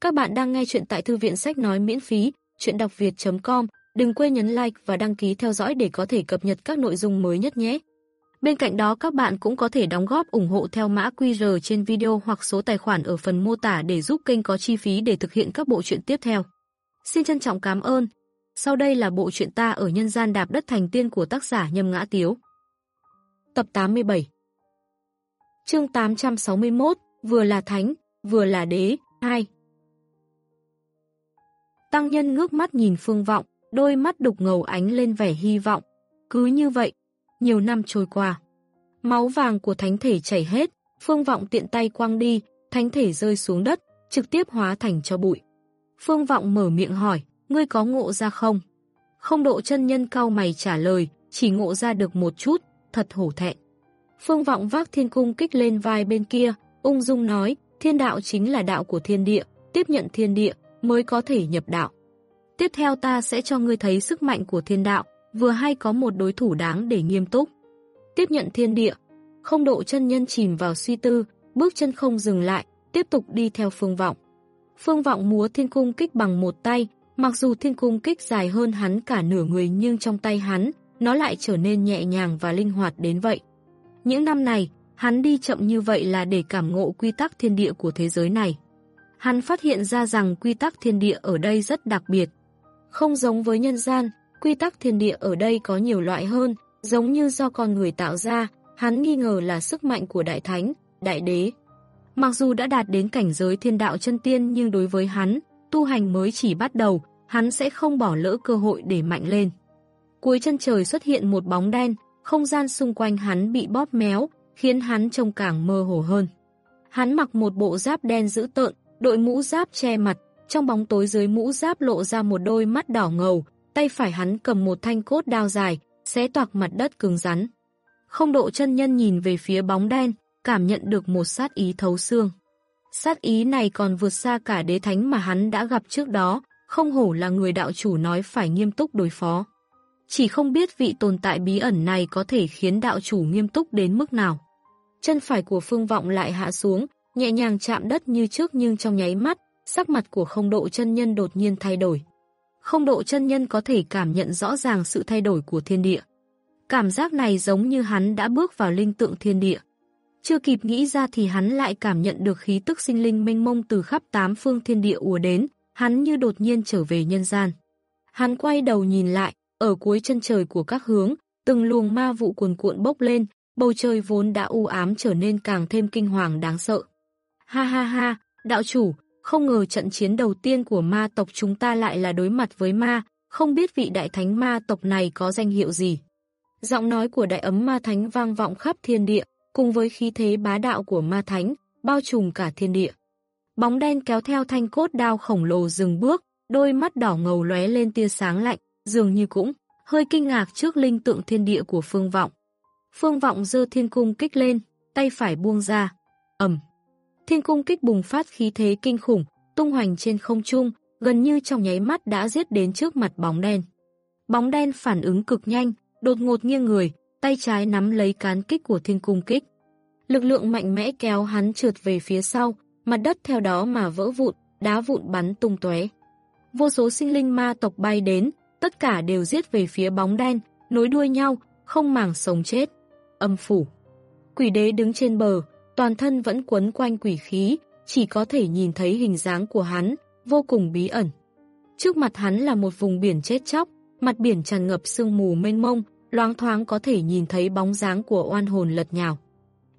Các bạn đang nghe chuyện tại thư viện sách nói miễn phí, chuyện đọc việt.com. Đừng quên nhấn like và đăng ký theo dõi để có thể cập nhật các nội dung mới nhất nhé. Bên cạnh đó các bạn cũng có thể đóng góp ủng hộ theo mã QR trên video hoặc số tài khoản ở phần mô tả để giúp kênh có chi phí để thực hiện các bộ truyện tiếp theo. Xin trân trọng cảm ơn. Sau đây là bộ truyện ta ở nhân gian đạp đất thành tiên của tác giả Nhâm Ngã Tiếu. Tập 87 Chương 861 Vừa là thánh, vừa là đế, 2 Tăng nhân ngước mắt nhìn phương vọng, đôi mắt đục ngầu ánh lên vẻ hy vọng. Cứ như vậy, nhiều năm trôi qua. Máu vàng của thánh thể chảy hết, phương vọng tiện tay quăng đi, thánh thể rơi xuống đất, trực tiếp hóa thành cho bụi. Phương vọng mở miệng hỏi, ngươi có ngộ ra không? Không độ chân nhân cao mày trả lời, chỉ ngộ ra được một chút, thật hổ thẹn. Phương vọng vác thiên cung kích lên vai bên kia, ung dung nói, thiên đạo chính là đạo của thiên địa, tiếp nhận thiên địa, mới có thể nhập đạo. Tiếp theo ta sẽ cho ngươi thấy sức mạnh của thiên đạo, vừa hay có một đối thủ đáng để nghiêm túc. Tiếp nhận thiên địa, không độ chân nhân chìm vào suy tư, bước chân không dừng lại, tiếp tục đi theo phương vọng. Phương vọng múa thiên cung kích bằng một tay, mặc dù thiên cung kích dài hơn hắn cả nửa người nhưng trong tay hắn, nó lại trở nên nhẹ nhàng và linh hoạt đến vậy. Những năm này, hắn đi chậm như vậy là để cảm ngộ quy tắc thiên địa của thế giới này. Hắn phát hiện ra rằng quy tắc thiên địa ở đây rất đặc biệt. Không giống với nhân gian, quy tắc thiên địa ở đây có nhiều loại hơn, giống như do con người tạo ra, hắn nghi ngờ là sức mạnh của đại thánh, đại đế. Mặc dù đã đạt đến cảnh giới thiên đạo chân tiên nhưng đối với hắn, tu hành mới chỉ bắt đầu, hắn sẽ không bỏ lỡ cơ hội để mạnh lên. Cuối chân trời xuất hiện một bóng đen, không gian xung quanh hắn bị bóp méo, khiến hắn trông càng mơ hồ hơn. Hắn mặc một bộ giáp đen dữ tợn, đội mũ giáp che mặt, trong bóng tối dưới mũ giáp lộ ra một đôi mắt đỏ ngầu, tay phải hắn cầm một thanh cốt đao dài, xé toạc mặt đất cứng rắn. Không độ chân nhân nhìn về phía bóng đen, cảm nhận được một sát ý thấu xương. Sát ý này còn vượt xa cả đế thánh mà hắn đã gặp trước đó, không hổ là người đạo chủ nói phải nghiêm túc đối phó. Chỉ không biết vị tồn tại bí ẩn này có thể khiến đạo chủ nghiêm túc đến mức nào. Chân phải của phương vọng lại hạ xuống, nhẹ nhàng chạm đất như trước nhưng trong nháy mắt, sắc mặt của không độ chân nhân đột nhiên thay đổi. Không độ chân nhân có thể cảm nhận rõ ràng sự thay đổi của thiên địa. Cảm giác này giống như hắn đã bước vào linh tượng thiên địa. Chưa kịp nghĩ ra thì hắn lại cảm nhận được khí tức sinh linh mênh mông từ khắp tám phương thiên địa ùa đến, hắn như đột nhiên trở về nhân gian. Hắn quay đầu nhìn lại, ở cuối chân trời của các hướng, từng luồng ma vụ cuồn cuộn bốc lên, bầu trời vốn đã u ám trở nên càng thêm kinh hoàng đáng sợ. Ha ha ha, đạo chủ, không ngờ trận chiến đầu tiên của ma tộc chúng ta lại là đối mặt với ma, không biết vị đại thánh ma tộc này có danh hiệu gì. Giọng nói của đại ấm ma thánh vang vọng khắp thiên địa, cùng với khí thế bá đạo của ma thánh, bao trùm cả thiên địa. Bóng đen kéo theo thanh cốt đao khổng lồ dừng bước, đôi mắt đỏ ngầu lóe lên tia sáng lạnh, dường như cũng hơi kinh ngạc trước linh tượng thiên địa của Phương Vọng. Phương Vọng dơ thiên cung kích lên, tay phải buông ra. ầm Thiên cung kích bùng phát khí thế kinh khủng, tung hoành trên không trung, gần như trong nháy mắt đã giết đến trước mặt bóng đen. Bóng đen phản ứng cực nhanh, đột ngột nghiêng người, tay trái nắm lấy cán kích của thiên cung kích. Lực lượng mạnh mẽ kéo hắn trượt về phía sau, mặt đất theo đó mà vỡ vụn, đá vụn bắn tung tóe. Vô số sinh linh ma tộc bay đến, tất cả đều giết về phía bóng đen, nối đuôi nhau, không màng sống chết. Âm phủ. Quỷ đế đứng trên bờ, toàn thân vẫn quấn quanh quỷ khí, chỉ có thể nhìn thấy hình dáng của hắn, vô cùng bí ẩn. Trước mặt hắn là một vùng biển chết chóc, mặt biển tràn ngập sương mù mênh mông, loáng thoáng có thể nhìn thấy bóng dáng của oan hồn lật nhào.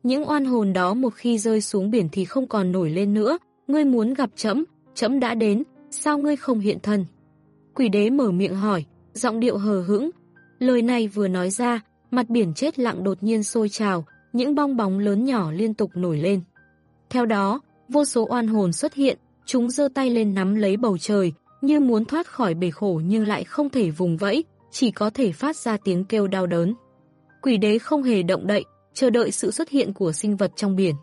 Những oan hồn đó một khi rơi xuống biển thì không còn nổi lên nữa, ngươi muốn gặp chấm, chấm đã đến, sao ngươi không hiện thân? Quỷ đế mở miệng hỏi, giọng điệu hờ hững. Lời này vừa nói ra, mặt biển chết lặng đột nhiên sôi trào, những bong bóng lớn nhỏ liên tục nổi lên. Theo đó, vô số oan hồn xuất hiện, chúng giơ tay lên nắm lấy bầu trời, như muốn thoát khỏi bể khổ nhưng lại không thể vùng vẫy, chỉ có thể phát ra tiếng kêu đau đớn. Quỷ đế không hề động đậy, chờ đợi sự xuất hiện của sinh vật trong biển.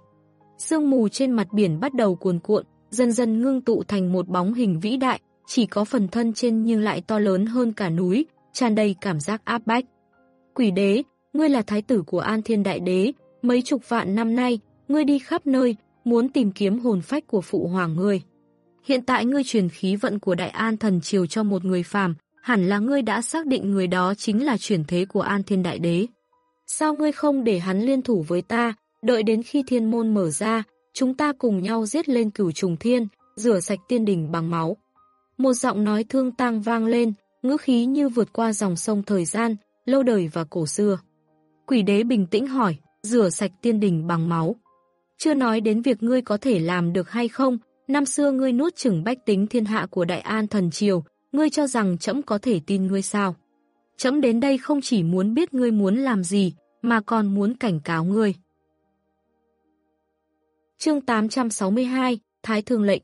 Sương mù trên mặt biển bắt đầu cuồn cuộn, dần dần ngưng tụ thành một bóng hình vĩ đại, chỉ có phần thân trên nhưng lại to lớn hơn cả núi, tràn đầy cảm giác áp bách. Quỷ đế, ngươi là thái tử của An Thiên Đại Đế, mấy chục vạn năm nay, ngươi đi khắp nơi, muốn tìm kiếm hồn phách của phụ hoàng ngươi. Hiện tại ngươi truyền khí vận của Đại An Thần Triều cho một người phàm, hẳn là ngươi đã xác định người đó chính là chuyển thế của An Thiên Đại Đế. Sao ngươi không để hắn liên thủ với ta, đợi đến khi thiên môn mở ra, chúng ta cùng nhau giết lên cửu trùng thiên, rửa sạch tiên đỉnh bằng máu. Một giọng nói thương tang vang lên, ngữ khí như vượt qua dòng sông thời gian, lâu đời và cổ xưa. Quỷ đế bình tĩnh hỏi, rửa sạch tiên Đình bằng máu. Chưa nói đến việc ngươi có thể làm được hay không, năm xưa ngươi nuốt chửng bách tính thiên hạ của Đại An Thần Triều, ngươi cho rằng trẫm có thể tin ngươi sao? Trẫm đến đây không chỉ muốn biết ngươi muốn làm gì, mà còn muốn cảnh cáo ngươi. Chương 862, Thái Thương Lệnh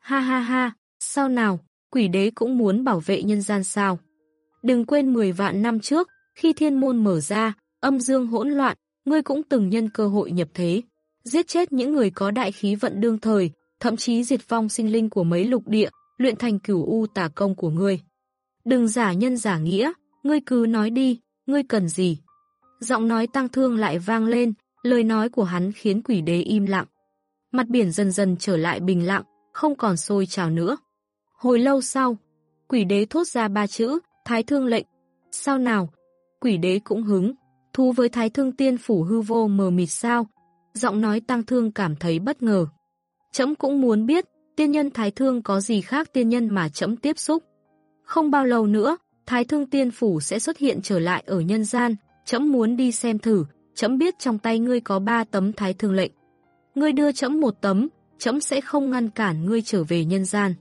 Ha ha ha, sao nào, quỷ đế cũng muốn bảo vệ nhân gian sao? Đừng quên 10 vạn năm trước, khi thiên môn mở ra, âm dương hỗn loạn, ngươi cũng từng nhân cơ hội nhập thế. Giết chết những người có đại khí vận đương thời, thậm chí diệt vong sinh linh của mấy lục địa, luyện thành cửu u tà công của ngươi. Đừng giả nhân giả nghĩa, ngươi cứ nói đi, ngươi cần gì? Giọng nói tăng thương lại vang lên, lời nói của hắn khiến quỷ đế im lặng. Mặt biển dần dần trở lại bình lặng, không còn sôi trào nữa. Hồi lâu sau, quỷ đế thốt ra ba chữ, thái thương lệnh. Sao nào? Quỷ đế cũng hứng. Thú với thái thương tiên phủ hư vô mờ mịt sao? Giọng nói tăng thương cảm thấy bất ngờ. Chấm cũng muốn biết, tiên nhân thái thương có gì khác tiên nhân mà chấm tiếp xúc. Không bao lâu nữa, thái thương tiên phủ sẽ xuất hiện trở lại ở nhân gian. Chấm muốn đi xem thử, chấm biết trong tay ngươi có ba tấm thái thương lệnh. Ngươi đưa chấm một tấm, chấm sẽ không ngăn cản ngươi trở về nhân gian.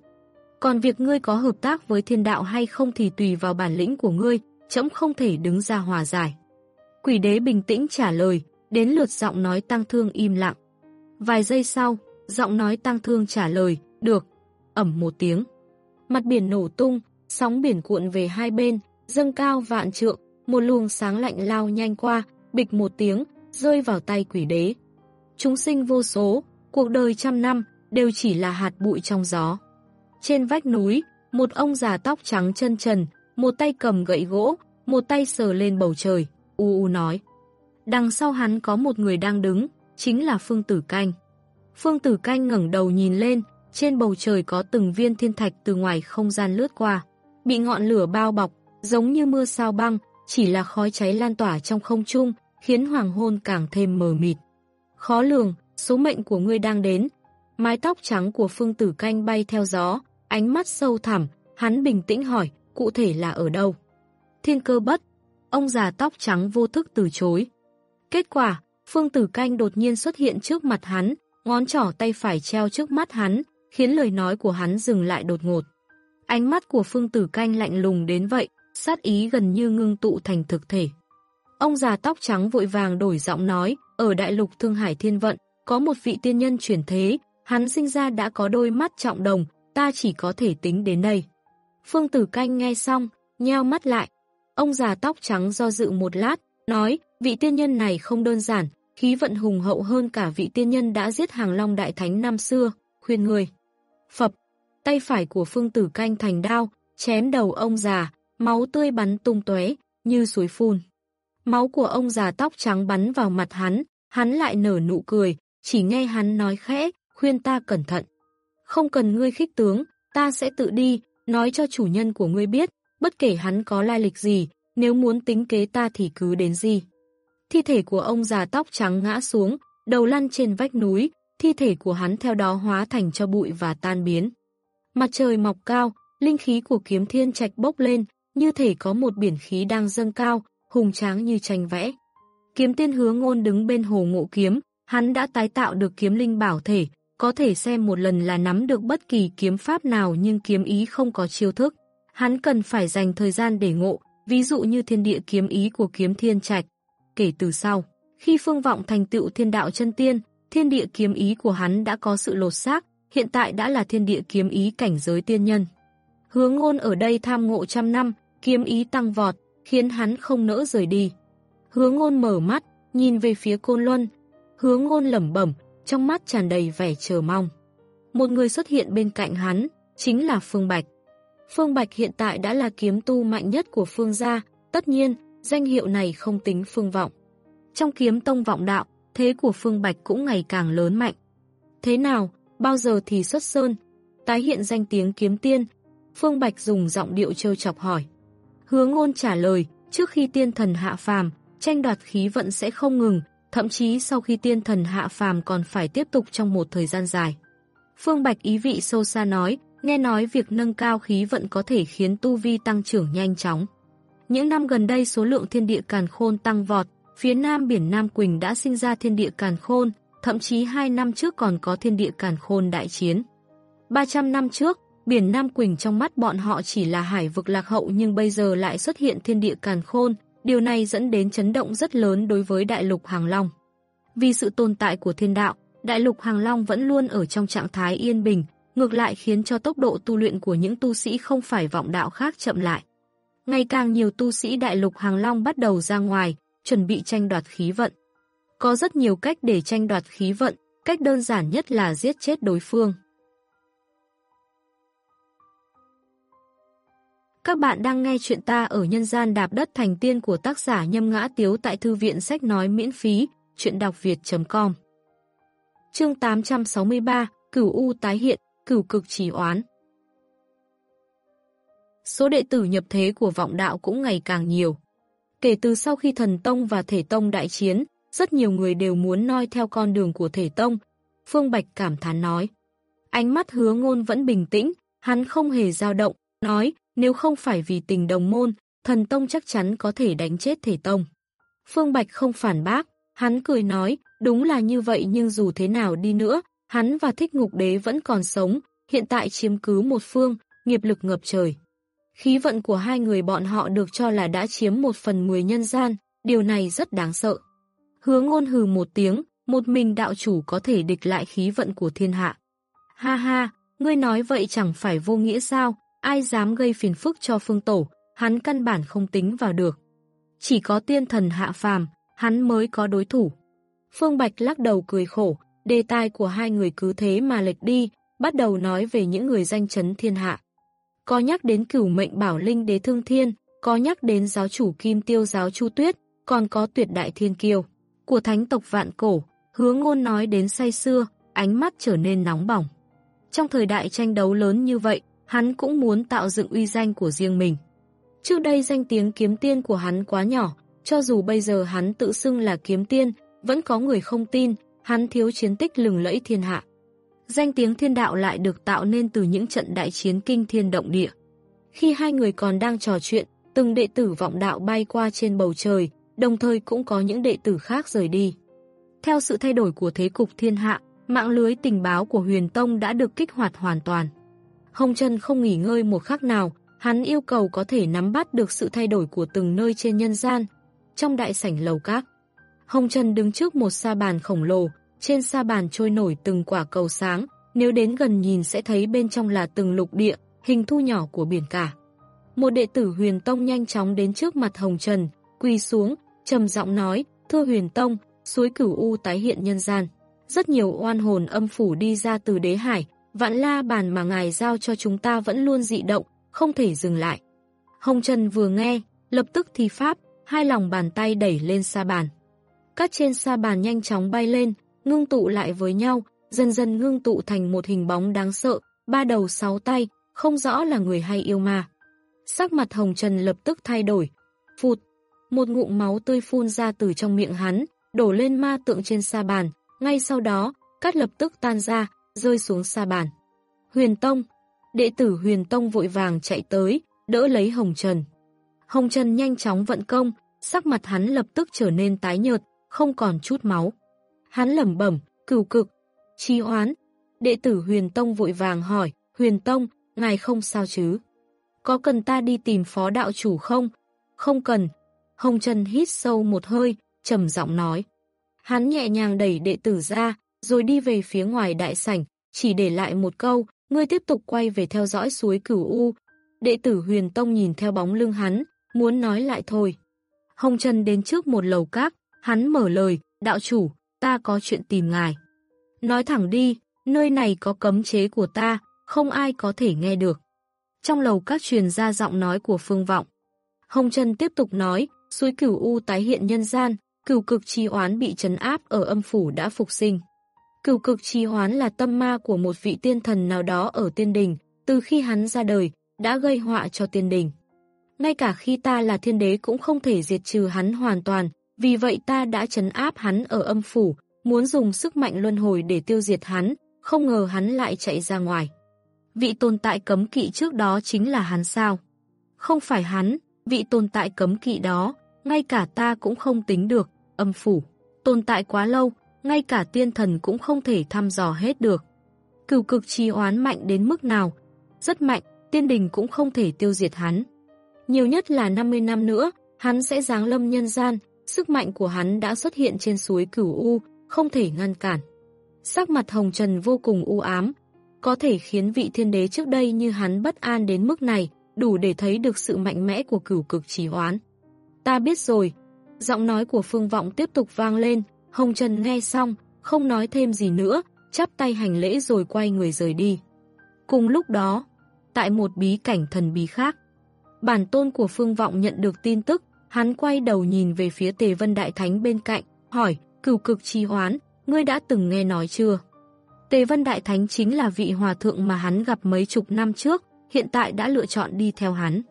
Còn việc ngươi có hợp tác với thiên đạo hay không thì tùy vào bản lĩnh của ngươi, chấm không thể đứng ra hòa giải. Quỷ đế bình tĩnh trả lời, đến lượt giọng nói tăng thương im lặng. Vài giây sau, giọng nói tăng thương trả lời, được, ẩm một tiếng. Mặt biển nổ tung, sóng biển cuộn về hai bên, dâng cao vạn trượng, một luồng sáng lạnh lao nhanh qua, bịch một tiếng, rơi vào tay quỷ đế. Chúng sinh vô số, cuộc đời trăm năm, đều chỉ là hạt bụi trong gió. Trên vách núi, một ông già tóc trắng chân trần, một tay cầm gậy gỗ, một tay sờ lên bầu trời, u u nói. Đằng sau hắn có một người đang đứng, chính là Phương Tử Canh. Phương Tử Canh ngẩng đầu nhìn lên, trên bầu trời có từng viên thiên thạch từ ngoài không gian lướt qua, bị ngọn lửa bao bọc, giống như mưa sao băng, chỉ là khói cháy lan tỏa trong không trung, khiến hoàng hôn càng thêm mờ mịt. Khó lường, số mệnh của ngươi đang đến. Mái tóc trắng của Phương Tử Canh bay theo gió, ánh mắt sâu thẳm, hắn bình tĩnh hỏi, cụ thể là ở đâu? Thiên cơ bất. Ông già tóc trắng vô thức từ chối. Kết quả, Phương Tử Canh đột nhiên xuất hiện trước mặt hắn, ngón trỏ tay phải treo trước mắt hắn, khiến lời nói của hắn dừng lại đột ngột. Ánh mắt của Phương Tử Canh lạnh lùng đến vậy, sát ý gần như ngưng tụ thành thực thể. Ông già tóc trắng vội vàng đổi giọng nói, ở đại lục Thương Hải Thiên Vận, có một vị tiên nhân chuyển thế, hắn sinh ra đã có đôi mắt trọng đồng, ta chỉ có thể tính đến đây. Phương Tử Canh nghe xong, nheo mắt lại. Ông già tóc trắng do dự một lát, nói, vị tiên nhân này không đơn giản, khí vận hùng hậu hơn cả vị tiên nhân đã giết hàng long đại thánh năm xưa, khuyên người. Phập, tay phải của Phương Tử Canh thành đao, chém đầu ông già, máu tươi bắn tung tóe như suối phun. Máu của ông già tóc trắng bắn vào mặt hắn, hắn lại nở nụ cười, chỉ nghe hắn nói khẽ, khuyên ta cẩn thận. Không cần ngươi khích tướng, ta sẽ tự đi, nói cho chủ nhân của ngươi biết, bất kể hắn có lai lịch gì, nếu muốn tính kế ta thì cứ đến gì. Thi thể của ông già tóc trắng ngã xuống, đầu lăn trên vách núi, thi thể của hắn theo đó hóa thành cho bụi và tan biến. Mặt trời mọc cao, linh khí của kiếm thiên trạch bốc lên, như thể có một biển khí đang dâng cao, hùng tráng như tranh vẽ. Kiếm tiên hứa ngôn đứng bên hồ ngộ kiếm, hắn đã tái tạo được kiếm linh bảo thể, có thể xem một lần là nắm được bất kỳ kiếm pháp nào nhưng kiếm ý không có chiêu thức. Hắn cần phải dành thời gian để ngộ, ví dụ như thiên địa kiếm ý của kiếm thiên trạch. Kể từ sau, khi phương vọng thành tựu thiên đạo chân tiên, thiên địa kiếm ý của hắn đã có sự lột xác, hiện tại đã là thiên địa kiếm ý cảnh giới tiên nhân. Hướng ngôn ở đây tham ngộ trăm năm, kiếm ý tăng vọt, khiến hắn không nỡ rời đi. Hướng ngôn mở mắt, nhìn về phía Côn Luân. Hướng ngôn lẩm bẩm, trong mắt tràn đầy vẻ chờ mong. Một người xuất hiện bên cạnh hắn, chính là Phương Bạch. Phương Bạch hiện tại đã là kiếm tu mạnh nhất của Phương gia, tất nhiên, danh hiệu này không tính Phương Vọng. Trong kiếm tông vọng đạo, thế của Phương Bạch cũng ngày càng lớn mạnh. Thế nào, bao giờ thì xuất sơn, tái hiện danh tiếng kiếm tiên. Phương Bạch dùng giọng điệu trêu chọc hỏi. Hứa ngôn trả lời, trước khi tiên thần hạ phàm, tranh đoạt khí vận sẽ không ngừng, thậm chí sau khi tiên thần hạ phàm còn phải tiếp tục trong một thời gian dài. Phương Bạch ý vị sâu xa nói, nghe nói việc nâng cao khí vận có thể khiến tu vi tăng trưởng nhanh chóng. Những năm gần đây số lượng thiên địa càn khôn tăng vọt, phía nam biển Nam Quỳnh đã sinh ra thiên địa càn khôn, thậm chí 2 năm trước còn có thiên địa càn khôn đại chiến. 300 năm trước, biển Nam Quỳnh trong mắt bọn họ chỉ là hải vực lạc hậu nhưng bây giờ lại xuất hiện thiên địa càn khôn, điều này dẫn đến chấn động rất lớn đối với đại lục Hàng Long. Vì sự tồn tại của thiên đạo, đại lục Hàng Long vẫn luôn ở trong trạng thái yên bình, ngược lại khiến cho tốc độ tu luyện của những tu sĩ không phải vọng đạo khác chậm lại. Ngày càng nhiều tu sĩ đại lục Hàng Long bắt đầu ra ngoài, chuẩn bị tranh đoạt khí vận. Có rất nhiều cách để tranh đoạt khí vận, cách đơn giản nhất là giết chết đối phương. Các bạn đang nghe chuyện ta ở nhân gian đạp đất thành tiên của tác giả Nhâm Ngã Tiếu tại Thư viện Sách Nói miễn phí, chuyện đọc việt.com Chương 863, Cửu U tái hiện, Cửu cực trì oán Số đệ tử nhập thế của vọng đạo cũng ngày càng nhiều. Kể từ sau khi thần tông và thể tông đại chiến, rất nhiều người đều muốn noi theo con đường của thể tông. Phương Bạch cảm thán nói. Ánh mắt hứa ngôn vẫn bình tĩnh, hắn không hề dao động, nói, nếu không phải vì tình đồng môn, thần tông chắc chắn có thể đánh chết thể tông. Phương Bạch không phản bác, hắn cười nói, đúng là như vậy nhưng dù thế nào đi nữa, hắn và thích ngục đế vẫn còn sống, hiện tại chiếm cứ một phương, nghiệp lực ngập trời. Khí vận của hai người bọn họ được cho là đã chiếm một phần mười nhân gian, điều này rất đáng sợ. Hứa ngôn hừ một tiếng, một mình đạo chủ có thể địch lại khí vận của thiên hạ. Ha ha, ngươi nói vậy chẳng phải vô nghĩa sao, ai dám gây phiền phức cho phương tổ, hắn căn bản không tính vào được. Chỉ có tiên thần hạ phàm, hắn mới có đối thủ. Phương Bạch lắc đầu cười khổ, đề tài của hai người cứ thế mà lệch đi, bắt đầu nói về những người danh chấn thiên hạ. Có nhắc đến cửu mệnh bảo linh đế thương thiên, có nhắc đến giáo chủ kim tiêu giáo chu tuyết, còn có tuyệt đại thiên kiêu. Của thánh tộc vạn cổ, hứa ngôn nói đến say xưa, ánh mắt trở nên nóng bỏng. Trong thời đại tranh đấu lớn như vậy, hắn cũng muốn tạo dựng uy danh của riêng mình. Trước đây danh tiếng kiếm tiên của hắn quá nhỏ, cho dù bây giờ hắn tự xưng là kiếm tiên, vẫn có người không tin, hắn thiếu chiến tích lừng lẫy thiên hạ. Danh tiếng thiên đạo lại được tạo nên từ những trận đại chiến kinh thiên động địa. Khi hai người còn đang trò chuyện, từng đệ tử vọng đạo bay qua trên bầu trời, đồng thời cũng có những đệ tử khác rời đi. Theo sự thay đổi của thế cục thiên hạ, mạng lưới tình báo của huyền tông đã được kích hoạt hoàn toàn. Hồng Trần không nghỉ ngơi một khắc nào, hắn yêu cầu có thể nắm bắt được sự thay đổi của từng nơi trên nhân gian. Trong đại sảnh lầu các, Hồng Trần đứng trước một sa bàn khổng lồ, trên sa bàn trôi nổi từng quả cầu sáng, nếu đến gần nhìn sẽ thấy bên trong là từng lục địa, hình thu nhỏ của biển cả. Một đệ tử huyền tông nhanh chóng đến trước mặt Hồng Trần, quỳ xuống, trầm giọng nói, thưa huyền tông, suối cửu U tái hiện nhân gian. Rất nhiều oan hồn âm phủ đi ra từ đế hải, vạn la bàn mà ngài giao cho chúng ta vẫn luôn dị động, không thể dừng lại. Hồng Trần vừa nghe, lập tức thi pháp, hai lòng bàn tay đẩy lên sa bàn. Các trên sa bàn nhanh chóng bay lên, ngưng tụ lại với nhau, dần dần ngưng tụ thành một hình bóng đáng sợ, ba đầu sáu tay, không rõ là người hay yêu ma. Sắc mặt Hồng Trần lập tức thay đổi. Phụt, một ngụm máu tươi phun ra từ trong miệng hắn, đổ lên ma tượng trên sa bàn, ngay sau đó, cát lập tức tan ra, rơi xuống sa bàn. Huyền Tông, đệ tử Huyền Tông vội vàng chạy tới, đỡ lấy Hồng Trần. Hồng Trần nhanh chóng vận công, sắc mặt hắn lập tức trở nên tái nhợt, không còn chút máu. Hắn lẩm bẩm, cửu cực, chi oán. Đệ tử Huyền Tông vội vàng hỏi, Huyền Tông, ngài không sao chứ? Có cần ta đi tìm phó đạo chủ không? Không cần. Hồng Trần hít sâu một hơi, trầm giọng nói. Hắn nhẹ nhàng đẩy đệ tử ra, rồi đi về phía ngoài đại sảnh, chỉ để lại một câu, ngươi tiếp tục quay về theo dõi suối cửu U. Đệ tử huyền tông nhìn theo bóng lưng hắn, muốn nói lại thôi. Hồng Trần đến trước một lầu các, hắn mở lời, đạo chủ, ta có chuyện tìm ngài. Nói thẳng đi, nơi này có cấm chế của ta, không ai có thể nghe được. Trong lầu các truyền ra giọng nói của phương vọng. Hồng Trần tiếp tục nói, suối cửu U tái hiện nhân gian, cửu cực chi oán bị trấn áp ở âm phủ đã phục sinh. Cửu cực trì hoán là tâm ma của một vị tiên thần nào đó ở tiên đình, từ khi hắn ra đời, đã gây họa cho tiên đình. Ngay cả khi ta là thiên đế cũng không thể diệt trừ hắn hoàn toàn, vì vậy ta đã trấn áp hắn ở âm phủ, muốn dùng sức mạnh luân hồi để tiêu diệt hắn, không ngờ hắn lại chạy ra ngoài. Vị tồn tại cấm kỵ trước đó chính là hắn sao? Không phải hắn, vị tồn tại cấm kỵ đó, ngay cả ta cũng không tính được, âm phủ. Tồn tại quá lâu, ngay cả tiên thần cũng không thể thăm dò hết được. Cửu cực chi oán mạnh đến mức nào? Rất mạnh, tiên đình cũng không thể tiêu diệt hắn. Nhiều nhất là 50 năm nữa, hắn sẽ giáng lâm nhân gian, sức mạnh của hắn đã xuất hiện trên suối cửu U, không thể ngăn cản. Sắc mặt hồng trần vô cùng u ám, có thể khiến vị thiên đế trước đây như hắn bất an đến mức này, đủ để thấy được sự mạnh mẽ của cửu cực trí hoán. Ta biết rồi. Giọng nói của Phương Vọng tiếp tục vang lên, Hồng Trần nghe xong, không nói thêm gì nữa, chắp tay hành lễ rồi quay người rời đi. Cùng lúc đó, tại một bí cảnh thần bí khác, bản tôn của Phương Vọng nhận được tin tức, hắn quay đầu nhìn về phía Tề Vân Đại Thánh bên cạnh, hỏi, cửu cực chi hoán, ngươi đã từng nghe nói chưa? Tề Vân Đại Thánh chính là vị hòa thượng mà hắn gặp mấy chục năm trước, hiện tại đã lựa chọn đi theo hắn.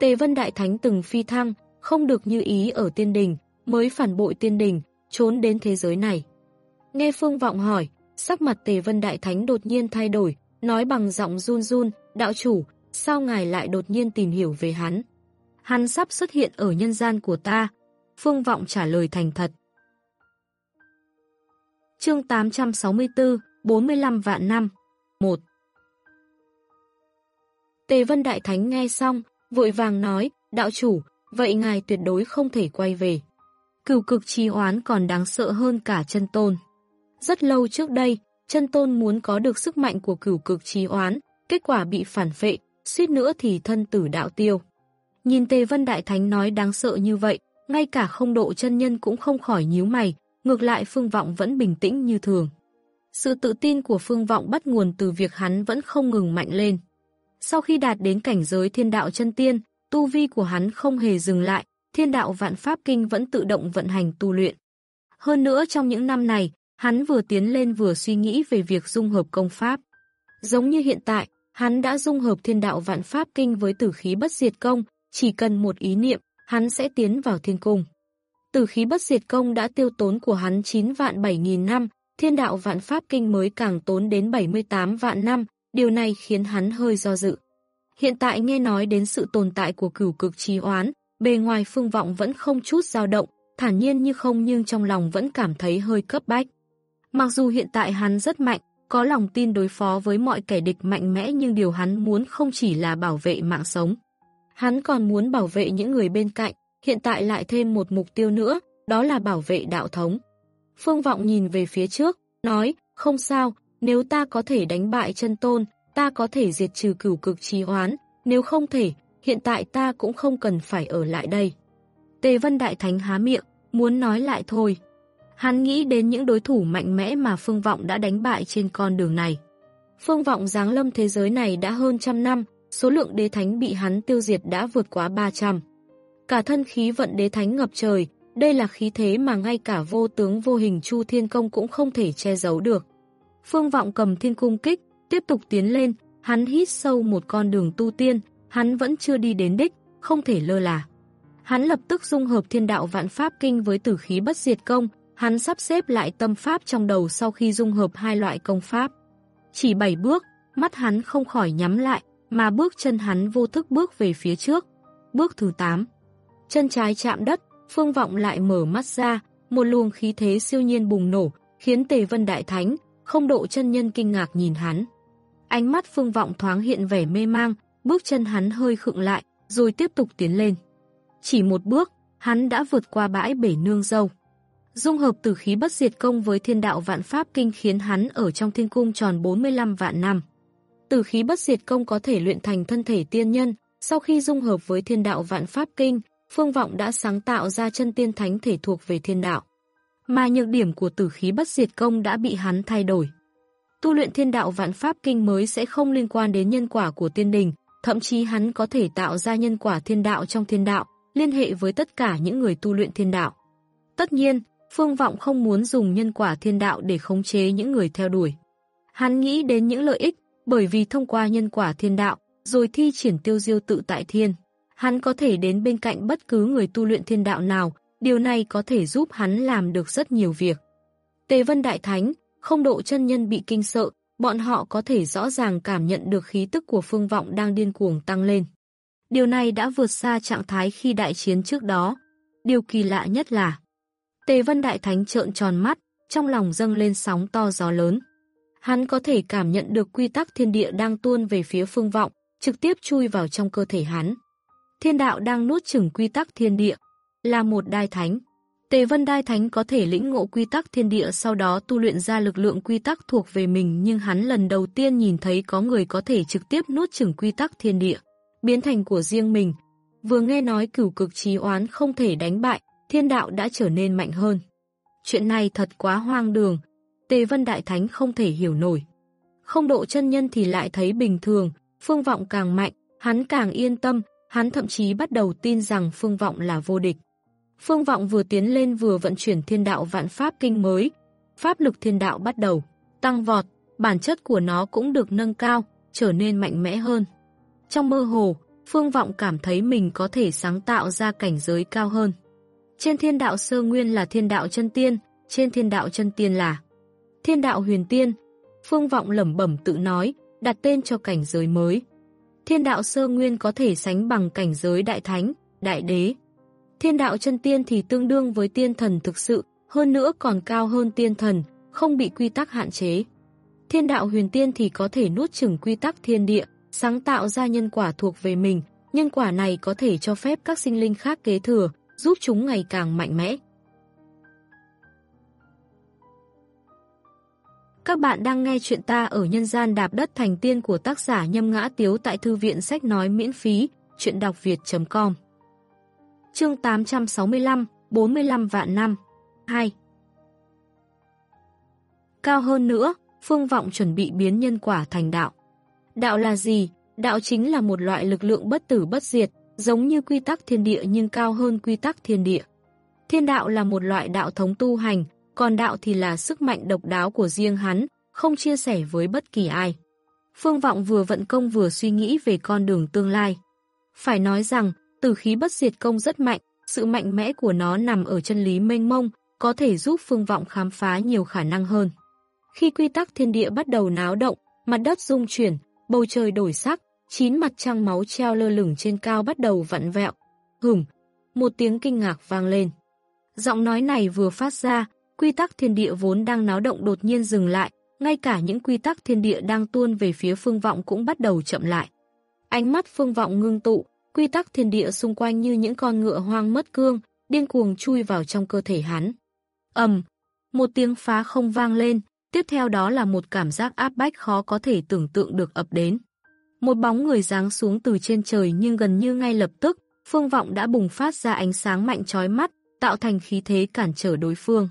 Tề Vân Đại Thánh từng phi thăng, không được như ý ở tiên đình, mới phản bội tiên đình, trốn đến thế giới này. Nghe Phương Vọng hỏi, sắc mặt Tề Vân Đại Thánh đột nhiên thay đổi, nói bằng giọng run run, đạo chủ, sao ngài lại đột nhiên tìm hiểu về hắn? Hắn sắp xuất hiện ở nhân gian của ta. Phương Vọng trả lời thành thật. Chương 864, 45 vạn năm 1 Tề Vân Đại Thánh nghe xong, vội vàng nói, đạo chủ, vậy ngài tuyệt đối không thể quay về. Cửu cực trí oán còn đáng sợ hơn cả chân tôn. Rất lâu trước đây, chân tôn muốn có được sức mạnh của cửu cực trí oán, kết quả bị phản phệ, suýt nữa thì thân tử đạo tiêu. Nhìn Tề Vân Đại Thánh nói đáng sợ như vậy, ngay cả không độ chân nhân cũng không khỏi nhíu mày, ngược lại Phương Vọng vẫn bình tĩnh như thường. Sự tự tin của Phương Vọng bắt nguồn từ việc hắn vẫn không ngừng mạnh lên. Sau khi đạt đến cảnh giới thiên đạo chân tiên, tu vi của hắn không hề dừng lại, thiên đạo vạn pháp kinh vẫn tự động vận hành tu luyện. Hơn nữa trong những năm này, hắn vừa tiến lên vừa suy nghĩ về việc dung hợp công pháp. Giống như hiện tại, hắn đã dung hợp thiên đạo vạn pháp kinh với tử khí bất diệt công, chỉ cần một ý niệm, hắn sẽ tiến vào thiên cung. Tử khí bất diệt công đã tiêu tốn của hắn 9 vạn 7 nghìn năm, thiên đạo vạn pháp kinh mới càng tốn đến 78 vạn năm, điều này khiến hắn hơi do dự. Hiện tại nghe nói đến sự tồn tại của cửu cực trí oán, bề ngoài phương vọng vẫn không chút dao động, thản nhiên như không nhưng trong lòng vẫn cảm thấy hơi cấp bách. Mặc dù hiện tại hắn rất mạnh, có lòng tin đối phó với mọi kẻ địch mạnh mẽ nhưng điều hắn muốn không chỉ là bảo vệ mạng sống. Hắn còn muốn bảo vệ những người bên cạnh, hiện tại lại thêm một mục tiêu nữa, đó là bảo vệ đạo thống. Phương Vọng nhìn về phía trước, nói, không sao, nếu ta có thể đánh bại chân tôn, ta có thể diệt trừ cửu cực trí hoán, nếu không thể, hiện tại ta cũng không cần phải ở lại đây. Tề Vân Đại Thánh há miệng, muốn nói lại thôi. Hắn nghĩ đến những đối thủ mạnh mẽ mà Phương Vọng đã đánh bại trên con đường này. Phương Vọng giáng lâm thế giới này đã hơn trăm năm, số lượng đế thánh bị hắn tiêu diệt đã vượt quá 300. Cả thân khí vận đế thánh ngập trời, đây là khí thế mà ngay cả vô tướng vô hình Chu Thiên Công cũng không thể che giấu được. Phương Vọng cầm thiên cung kích, tiếp tục tiến lên, hắn hít sâu một con đường tu tiên, hắn vẫn chưa đi đến đích, không thể lơ là. Hắn lập tức dung hợp thiên đạo vạn pháp kinh với tử khí bất diệt công, hắn sắp xếp lại tâm pháp trong đầu sau khi dung hợp hai loại công pháp. Chỉ bảy bước, mắt hắn không khỏi nhắm lại, mà bước chân hắn vô thức bước về phía trước. Bước thứ 8. Chân trái chạm đất, phương vọng lại mở mắt ra, một luồng khí thế siêu nhiên bùng nổ, khiến Tề Vân Đại Thánh, không độ chân nhân kinh ngạc nhìn hắn. Ánh mắt phương vọng thoáng hiện vẻ mê mang, bước chân hắn hơi khựng lại, rồi tiếp tục tiến lên. Chỉ một bước, hắn đã vượt qua bãi bể nương dâu. Dung hợp tử khí bất diệt công với thiên đạo vạn pháp kinh khiến hắn ở trong thiên cung tròn 45 vạn năm. Tử khí bất diệt công có thể luyện thành thân thể tiên nhân, sau khi dung hợp với thiên đạo vạn pháp kinh, Phương Vọng đã sáng tạo ra chân tiên thánh thể thuộc về thiên đạo. Mà nhược điểm của tử khí bất diệt công đã bị hắn thay đổi. Tu luyện thiên đạo vạn pháp kinh mới sẽ không liên quan đến nhân quả của tiên đình, thậm chí hắn có thể tạo ra nhân quả thiên đạo trong thiên đạo, liên hệ với tất cả những người tu luyện thiên đạo. Tất nhiên, Phương Vọng không muốn dùng nhân quả thiên đạo để khống chế những người theo đuổi. Hắn nghĩ đến những lợi ích, bởi vì thông qua nhân quả thiên đạo, rồi thi triển tiêu diêu tự tại thiên. Hắn có thể đến bên cạnh bất cứ người tu luyện thiên đạo nào, điều này có thể giúp hắn làm được rất nhiều việc. Tề Vân Đại Thánh, không độ chân nhân bị kinh sợ, bọn họ có thể rõ ràng cảm nhận được khí tức của phương vọng đang điên cuồng tăng lên. Điều này đã vượt xa trạng thái khi đại chiến trước đó. Điều kỳ lạ nhất là Tề Vân Đại Thánh trợn tròn mắt, trong lòng dâng lên sóng to gió lớn. Hắn có thể cảm nhận được quy tắc thiên địa đang tuôn về phía phương vọng, trực tiếp chui vào trong cơ thể hắn. Thiên đạo đang nuốt chửng quy tắc thiên địa, là một đai thánh. Tề Vân Đai Thánh có thể lĩnh ngộ quy tắc thiên địa sau đó tu luyện ra lực lượng quy tắc thuộc về mình nhưng hắn lần đầu tiên nhìn thấy có người có thể trực tiếp nuốt chửng quy tắc thiên địa, biến thành của riêng mình. Vừa nghe nói cửu cực trí oán không thể đánh bại, thiên đạo đã trở nên mạnh hơn. Chuyện này thật quá hoang đường, Tề Vân Đại Thánh không thể hiểu nổi. Không độ chân nhân thì lại thấy bình thường, phương vọng càng mạnh, hắn càng yên tâm, hắn thậm chí bắt đầu tin rằng phương vọng là vô địch. Phương Vọng vừa tiến lên vừa vận chuyển thiên đạo vạn pháp kinh mới. Pháp lực thiên đạo bắt đầu tăng vọt, bản chất của nó cũng được nâng cao, trở nên mạnh mẽ hơn. Trong mơ hồ, Phương Vọng cảm thấy mình có thể sáng tạo ra cảnh giới cao hơn. Trên thiên đạo sơ nguyên là thiên đạo chân tiên, trên thiên đạo chân tiên là thiên đạo huyền tiên. Phương Vọng lẩm bẩm tự nói, đặt tên cho cảnh giới mới. Thiên đạo sơ nguyên có thể sánh bằng cảnh giới đại thánh, đại đế. Thiên đạo chân tiên thì tương đương với tiên thần thực sự, hơn nữa còn cao hơn tiên thần, không bị quy tắc hạn chế. Thiên đạo huyền tiên thì có thể nuốt chửng quy tắc thiên địa, sáng tạo ra nhân quả thuộc về mình, nhân quả này có thể cho phép các sinh linh khác kế thừa, giúp chúng ngày càng mạnh mẽ. Các bạn đang nghe chuyện ta ở nhân gian đạp đất thành tiên của tác giả Nhâm Ngã Tiếu tại Thư viện Sách Nói miễn phí, chuyện đọc việt.com chương 865, 45 vạn năm. 2. Cao hơn nữa, phương vọng chuẩn bị biến nhân quả thành đạo. Đạo là gì? Đạo chính là một loại lực lượng bất tử bất diệt, giống như quy tắc thiên địa nhưng cao hơn quy tắc thiên địa. Thiên đạo là một loại đạo thống tu hành, còn đạo thì là sức mạnh độc đáo của riêng hắn, không chia sẻ với bất kỳ ai. Phương Vọng vừa vận công vừa suy nghĩ về con đường tương lai. Phải nói rằng, Tử khí bất diệt công rất mạnh, sự mạnh mẽ của nó nằm ở chân lý mênh mông, có thể giúp phương vọng khám phá nhiều khả năng hơn. Khi quy tắc thiên địa bắt đầu náo động, mặt đất rung chuyển, bầu trời đổi sắc, chín mặt trăng máu treo lơ lửng trên cao bắt đầu vặn vẹo. Hửm, một tiếng kinh ngạc vang lên. Giọng nói này vừa phát ra, quy tắc thiên địa vốn đang náo động đột nhiên dừng lại, ngay cả những quy tắc thiên địa đang tuôn về phía phương vọng cũng bắt đầu chậm lại. Ánh mắt phương vọng ngưng tụ, quy tắc thiên địa xung quanh như những con ngựa hoang mất cương, điên cuồng chui vào trong cơ thể hắn. ầm, một tiếng phá không vang lên, tiếp theo đó là một cảm giác áp bách khó có thể tưởng tượng được ập đến. Một bóng người giáng xuống từ trên trời nhưng gần như ngay lập tức, phương vọng đã bùng phát ra ánh sáng mạnh chói mắt, tạo thành khí thế cản trở đối phương.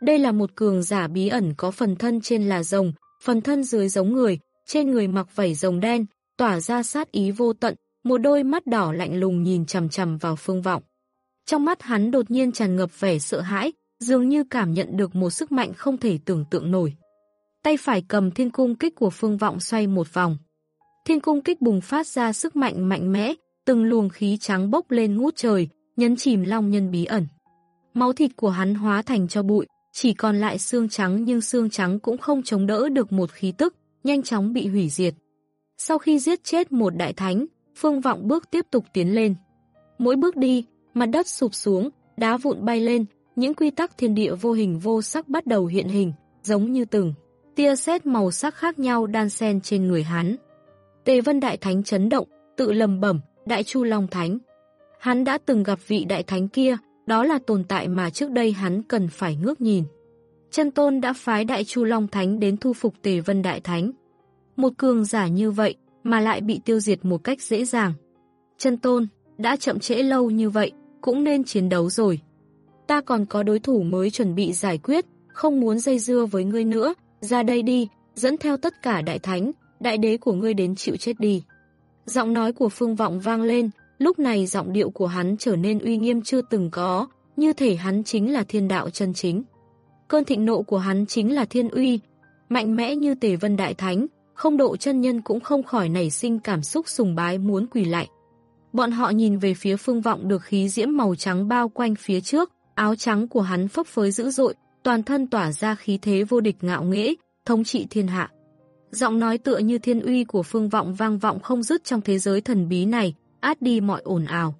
Đây là một cường giả bí ẩn có phần thân trên là rồng, phần thân dưới giống người, trên người mặc vảy rồng đen, tỏa ra sát ý vô tận, một đôi mắt đỏ lạnh lùng nhìn chầm chầm vào phương vọng. Trong mắt hắn đột nhiên tràn ngập vẻ sợ hãi, dường như cảm nhận được một sức mạnh không thể tưởng tượng nổi. Tay phải cầm thiên cung kích của phương vọng xoay một vòng. Thiên cung kích bùng phát ra sức mạnh mạnh mẽ, từng luồng khí trắng bốc lên ngút trời, nhấn chìm long nhân bí ẩn. Máu thịt của hắn hóa thành cho bụi, chỉ còn lại xương trắng nhưng xương trắng cũng không chống đỡ được một khí tức, nhanh chóng bị hủy diệt. Sau khi giết chết một đại thánh, Phương Vọng bước tiếp tục tiến lên. Mỗi bước đi, mặt đất sụp xuống, đá vụn bay lên, những quy tắc thiên địa vô hình vô sắc bắt đầu hiện hình, giống như từng tia sét màu sắc khác nhau đan xen trên người hắn. Tề Vân Đại Thánh chấn động, tự lầm bẩm, Đại Chu Long Thánh. Hắn đã từng gặp vị Đại Thánh kia, đó là tồn tại mà trước đây hắn cần phải ngước nhìn. Chân Tôn đã phái Đại Chu Long Thánh đến thu phục Tề Vân Đại Thánh. Một cường giả như vậy, mà lại bị tiêu diệt một cách dễ dàng. Chân tôn, đã chậm trễ lâu như vậy, cũng nên chiến đấu rồi. Ta còn có đối thủ mới chuẩn bị giải quyết, không muốn dây dưa với ngươi nữa, ra đây đi, dẫn theo tất cả đại thánh, đại đế của ngươi đến chịu chết đi. Giọng nói của phương vọng vang lên, lúc này giọng điệu của hắn trở nên uy nghiêm chưa từng có, như thể hắn chính là thiên đạo chân chính. Cơn thịnh nộ của hắn chính là thiên uy, mạnh mẽ như tề vân đại thánh, không độ chân nhân cũng không khỏi nảy sinh cảm xúc sùng bái muốn quỳ lại. Bọn họ nhìn về phía phương vọng được khí diễm màu trắng bao quanh phía trước, áo trắng của hắn phấp phới dữ dội, toàn thân tỏa ra khí thế vô địch ngạo nghễ, thống trị thiên hạ. Giọng nói tựa như thiên uy của phương vọng vang vọng không dứt trong thế giới thần bí này, át đi mọi ồn ào.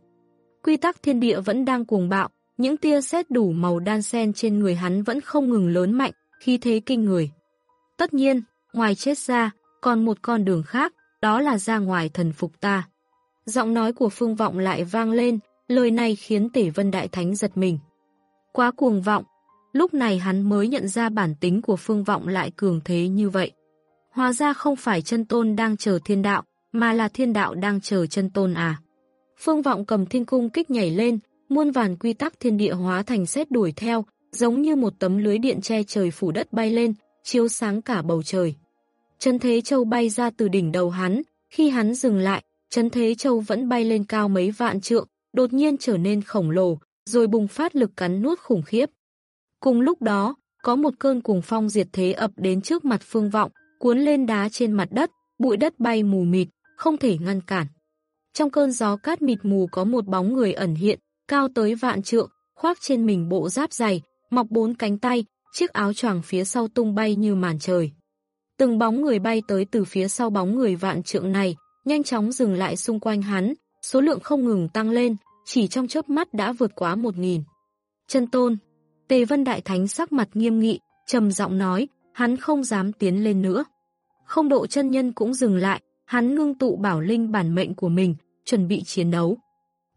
Quy tắc thiên địa vẫn đang cuồng bạo, những tia sét đủ màu đan xen trên người hắn vẫn không ngừng lớn mạnh, khí thế kinh người. Tất nhiên, ngoài chết ra, còn một con đường khác, đó là ra ngoài thần phục ta. Giọng nói của phương vọng lại vang lên, lời này khiến tể vân đại thánh giật mình. Quá cuồng vọng, lúc này hắn mới nhận ra bản tính của phương vọng lại cường thế như vậy. Hóa ra không phải chân tôn đang chờ thiên đạo, mà là thiên đạo đang chờ chân tôn à. Phương vọng cầm thiên cung kích nhảy lên, muôn vàn quy tắc thiên địa hóa thành xét đuổi theo, giống như một tấm lưới điện che trời phủ đất bay lên, chiếu sáng cả bầu trời. Trấn Thế Châu bay ra từ đỉnh đầu hắn, khi hắn dừng lại, Trấn Thế Châu vẫn bay lên cao mấy vạn trượng, đột nhiên trở nên khổng lồ, rồi bùng phát lực cắn nuốt khủng khiếp. Cùng lúc đó, có một cơn cuồng phong diệt thế ập đến trước mặt phương vọng, cuốn lên đá trên mặt đất, bụi đất bay mù mịt, không thể ngăn cản. Trong cơn gió cát mịt mù có một bóng người ẩn hiện, cao tới vạn trượng, khoác trên mình bộ giáp dày, mọc bốn cánh tay, chiếc áo choàng phía sau tung bay như màn trời. Từng bóng người bay tới từ phía sau bóng người vạn trượng này, nhanh chóng dừng lại xung quanh hắn, số lượng không ngừng tăng lên, chỉ trong chớp mắt đã vượt quá một nghìn. Chân tôn, Tề Vân Đại Thánh sắc mặt nghiêm nghị, trầm giọng nói, hắn không dám tiến lên nữa. Không độ chân nhân cũng dừng lại, hắn ngưng tụ bảo linh bản mệnh của mình, chuẩn bị chiến đấu.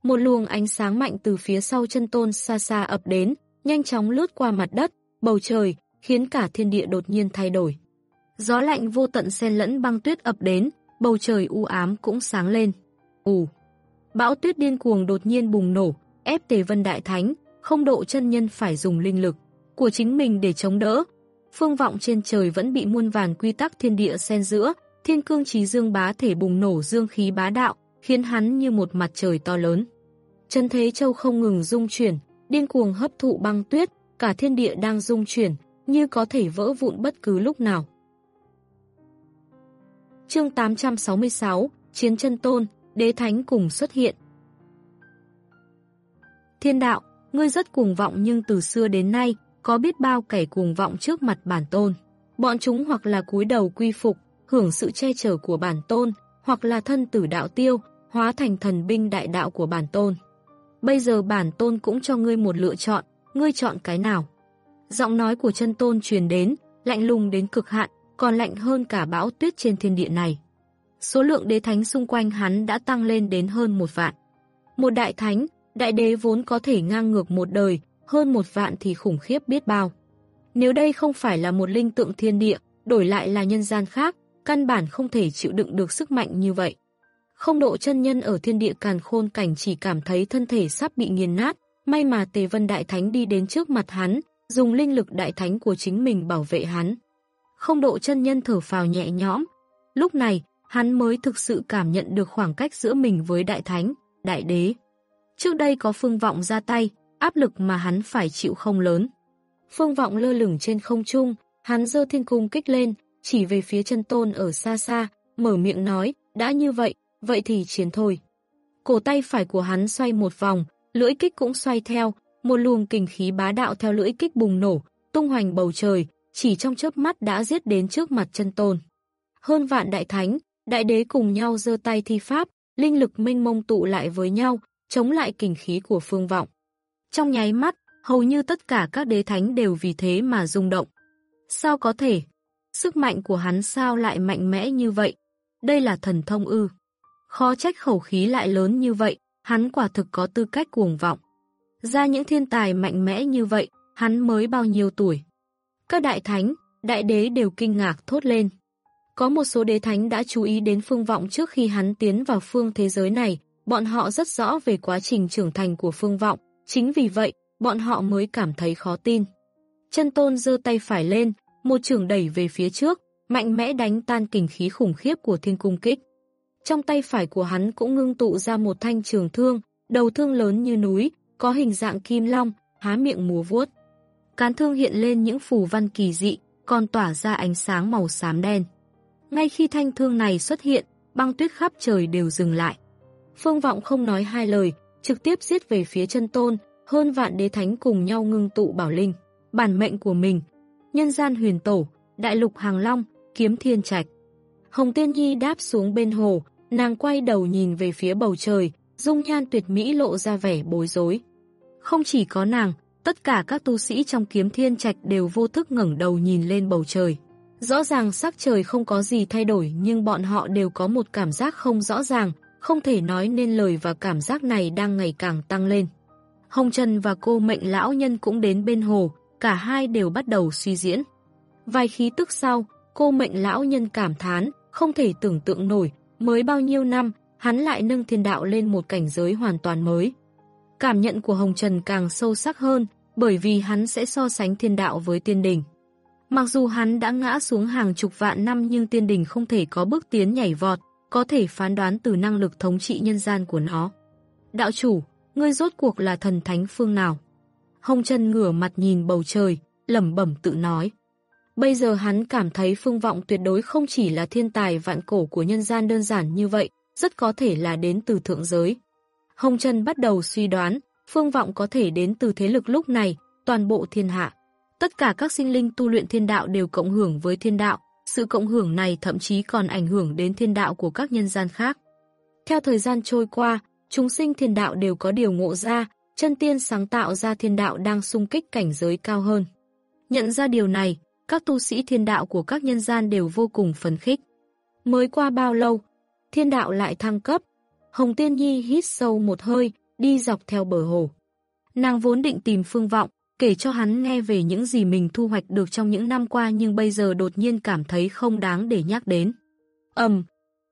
Một luồng ánh sáng mạnh từ phía sau chân tôn xa xa ập đến, nhanh chóng lướt qua mặt đất, bầu trời, khiến cả thiên địa đột nhiên thay đổi. Gió lạnh vô tận xen lẫn băng tuyết ập đến, bầu trời u ám cũng sáng lên. Ù! Bão tuyết điên cuồng đột nhiên bùng nổ, ép Tề Vân Đại Thánh, không độ chân nhân phải dùng linh lực của chính mình để chống đỡ. Phương vọng trên trời vẫn bị muôn vàn quy tắc thiên địa xen giữa, thiên cương trí dương bá thể bùng nổ dương khí bá đạo, khiến hắn như một mặt trời to lớn. Chân Thế Châu không ngừng rung chuyển, điên cuồng hấp thụ băng tuyết, cả thiên địa đang rung chuyển, như có thể vỡ vụn bất cứ lúc nào. Chương 866, Chiến chân tôn, đế thánh cùng xuất hiện. Thiên đạo, ngươi rất cuồng vọng nhưng từ xưa đến nay, có biết bao kẻ cuồng vọng trước mặt bản tôn. Bọn chúng hoặc là cúi đầu quy phục, hưởng sự che chở của bản tôn, hoặc là thân tử đạo tiêu, hóa thành thần binh đại đạo của bản tôn. Bây giờ bản tôn cũng cho ngươi một lựa chọn, ngươi chọn cái nào? Giọng nói của chân tôn truyền đến, lạnh lùng đến cực hạn, còn lạnh hơn cả bão tuyết trên thiên địa này. Số lượng đế thánh xung quanh hắn đã tăng lên đến hơn một vạn. Một đại thánh, đại đế vốn có thể ngang ngược một đời, hơn một vạn thì khủng khiếp biết bao. Nếu đây không phải là một linh tượng thiên địa, đổi lại là nhân gian khác, căn bản không thể chịu đựng được sức mạnh như vậy. Không độ chân nhân ở thiên địa càn khôn cảnh chỉ cảm thấy thân thể sắp bị nghiền nát, may mà Tề Vân Đại Thánh đi đến trước mặt hắn, dùng linh lực đại thánh của chính mình bảo vệ hắn. Không độ chân nhân thở phào nhẹ nhõm. Lúc này, hắn mới thực sự cảm nhận được khoảng cách giữa mình với đại thánh, đại đế. Trước đây có phương vọng ra tay, áp lực mà hắn phải chịu không lớn. Phương vọng lơ lửng trên không trung, hắn dơ thiên cung kích lên, chỉ về phía chân tôn ở xa xa, mở miệng nói, đã như vậy, vậy thì chiến thôi. Cổ tay phải của hắn xoay một vòng, lưỡi kích cũng xoay theo, một luồng kình khí bá đạo theo lưỡi kích bùng nổ, tung hoành bầu trời, chỉ trong chớp mắt đã giết đến trước mặt chân tôn. Hơn vạn đại thánh, đại đế cùng nhau giơ tay thi pháp, linh lực minh mông tụ lại với nhau, chống lại kình khí của phương vọng. Trong nháy mắt, hầu như tất cả các đế thánh đều vì thế mà rung động. Sao có thể? Sức mạnh của hắn sao lại mạnh mẽ như vậy? Đây là thần thông ư. Khó trách khẩu khí lại lớn như vậy, hắn quả thực có tư cách cuồng vọng. Ra những thiên tài mạnh mẽ như vậy, hắn mới bao nhiêu tuổi. Các đại thánh, đại đế đều kinh ngạc thốt lên. Có một số đế thánh đã chú ý đến phương vọng trước khi hắn tiến vào phương thế giới này, bọn họ rất rõ về quá trình trưởng thành của phương vọng, chính vì vậy, bọn họ mới cảm thấy khó tin. Chân tôn giơ tay phải lên, một trường đẩy về phía trước, mạnh mẽ đánh tan kình khí khủng khiếp của thiên cung kích. Trong tay phải của hắn cũng ngưng tụ ra một thanh trường thương, đầu thương lớn như núi, có hình dạng kim long, há miệng múa vuốt. Cán thương hiện lên những phù văn kỳ dị, còn tỏa ra ánh sáng màu xám đen. Ngay khi thanh thương này xuất hiện, băng tuyết khắp trời đều dừng lại. Phương Vọng không nói hai lời, trực tiếp giết về phía chân tôn, hơn vạn đế thánh cùng nhau ngưng tụ bảo linh, bản mệnh của mình, nhân gian huyền tổ, đại lục hàng long, kiếm thiên trạch. Hồng Tiên Nhi đáp xuống bên hồ, nàng quay đầu nhìn về phía bầu trời, dung nhan tuyệt mỹ lộ ra vẻ bối rối. Không chỉ có nàng, tất cả các tu sĩ trong kiếm thiên trạch đều vô thức ngẩng đầu nhìn lên bầu trời. Rõ ràng sắc trời không có gì thay đổi nhưng bọn họ đều có một cảm giác không rõ ràng, không thể nói nên lời và cảm giác này đang ngày càng tăng lên. Hồng Trần và cô mệnh lão nhân cũng đến bên hồ, cả hai đều bắt đầu suy diễn. Vài khí tức sau, cô mệnh lão nhân cảm thán, không thể tưởng tượng nổi, mới bao nhiêu năm, hắn lại nâng thiên đạo lên một cảnh giới hoàn toàn mới. Cảm nhận của Hồng Trần càng sâu sắc hơn, bởi vì hắn sẽ so sánh thiên đạo với tiên đình. Mặc dù hắn đã ngã xuống hàng chục vạn năm nhưng tiên đình không thể có bước tiến nhảy vọt, có thể phán đoán từ năng lực thống trị nhân gian của nó. Đạo chủ, ngươi rốt cuộc là thần thánh phương nào? Hồng Trần ngửa mặt nhìn bầu trời, lẩm bẩm tự nói. Bây giờ hắn cảm thấy phương vọng tuyệt đối không chỉ là thiên tài vạn cổ của nhân gian đơn giản như vậy, rất có thể là đến từ thượng giới. Hồng Trần bắt đầu suy đoán, phương vọng có thể đến từ thế lực lúc này, toàn bộ thiên hạ. Tất cả các sinh linh tu luyện thiên đạo đều cộng hưởng với thiên đạo, sự cộng hưởng này thậm chí còn ảnh hưởng đến thiên đạo của các nhân gian khác. Theo thời gian trôi qua, chúng sinh thiên đạo đều có điều ngộ ra, chân tiên sáng tạo ra thiên đạo đang sung kích cảnh giới cao hơn. Nhận ra điều này, các tu sĩ thiên đạo của các nhân gian đều vô cùng phấn khích. Mới qua bao lâu, thiên đạo lại thăng cấp. Hồng Tiên Nhi hít sâu một hơi, đi dọc theo bờ hồ. Nàng vốn định tìm phương vọng, kể cho hắn nghe về những gì mình thu hoạch được trong những năm qua nhưng bây giờ đột nhiên cảm thấy không đáng để nhắc đến. ầm,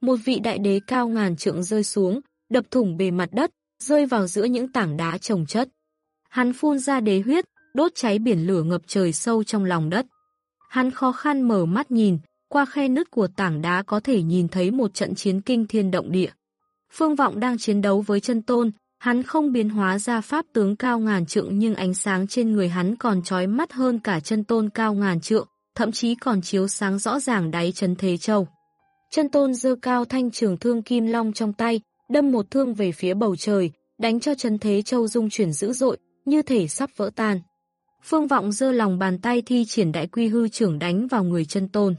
một vị đại đế cao ngàn trượng rơi xuống, đập thủng bề mặt đất, rơi vào giữa những tảng đá trồng chất. Hắn phun ra đế huyết, đốt cháy biển lửa ngập trời sâu trong lòng đất. Hắn khó khăn mở mắt nhìn, qua khe nứt của tảng đá có thể nhìn thấy một trận chiến kinh thiên động địa. Phương Vọng đang chiến đấu với chân tôn, hắn không biến hóa ra pháp tướng cao ngàn trượng nhưng ánh sáng trên người hắn còn trói mắt hơn cả chân tôn cao ngàn trượng, thậm chí còn chiếu sáng rõ ràng đáy chân thế châu. Chân tôn dơ cao thanh trường thương kim long trong tay, đâm một thương về phía bầu trời, đánh cho chân thế châu dung chuyển dữ dội, như thể sắp vỡ tan. Phương Vọng dơ lòng bàn tay thi triển đại quy hư trưởng đánh vào người chân tôn.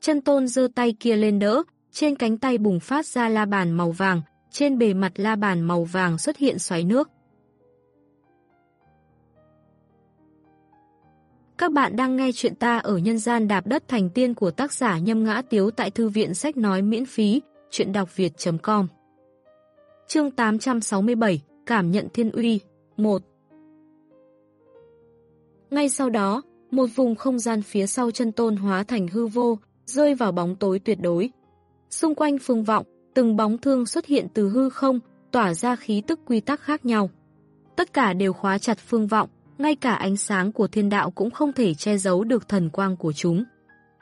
Chân tôn dơ tay kia lên đỡ, trên cánh tay bùng phát ra la bàn màu vàng, trên bề mặt la bàn màu vàng xuất hiện xoáy nước. Các bạn đang nghe chuyện ta ở nhân gian đạp đất thành tiên của tác giả Nhâm Ngã Tiếu tại Thư viện Sách Nói miễn phí, chuyện đọc việt.com Chương 867, Cảm nhận thiên uy 1 Ngay sau đó, một vùng không gian phía sau chân tôn hóa thành hư vô, rơi vào bóng tối tuyệt đối. Xung quanh phương vọng, từng bóng thương xuất hiện từ hư không, tỏa ra khí tức quy tắc khác nhau. Tất cả đều khóa chặt phương vọng, ngay cả ánh sáng của thiên đạo cũng không thể che giấu được thần quang của chúng.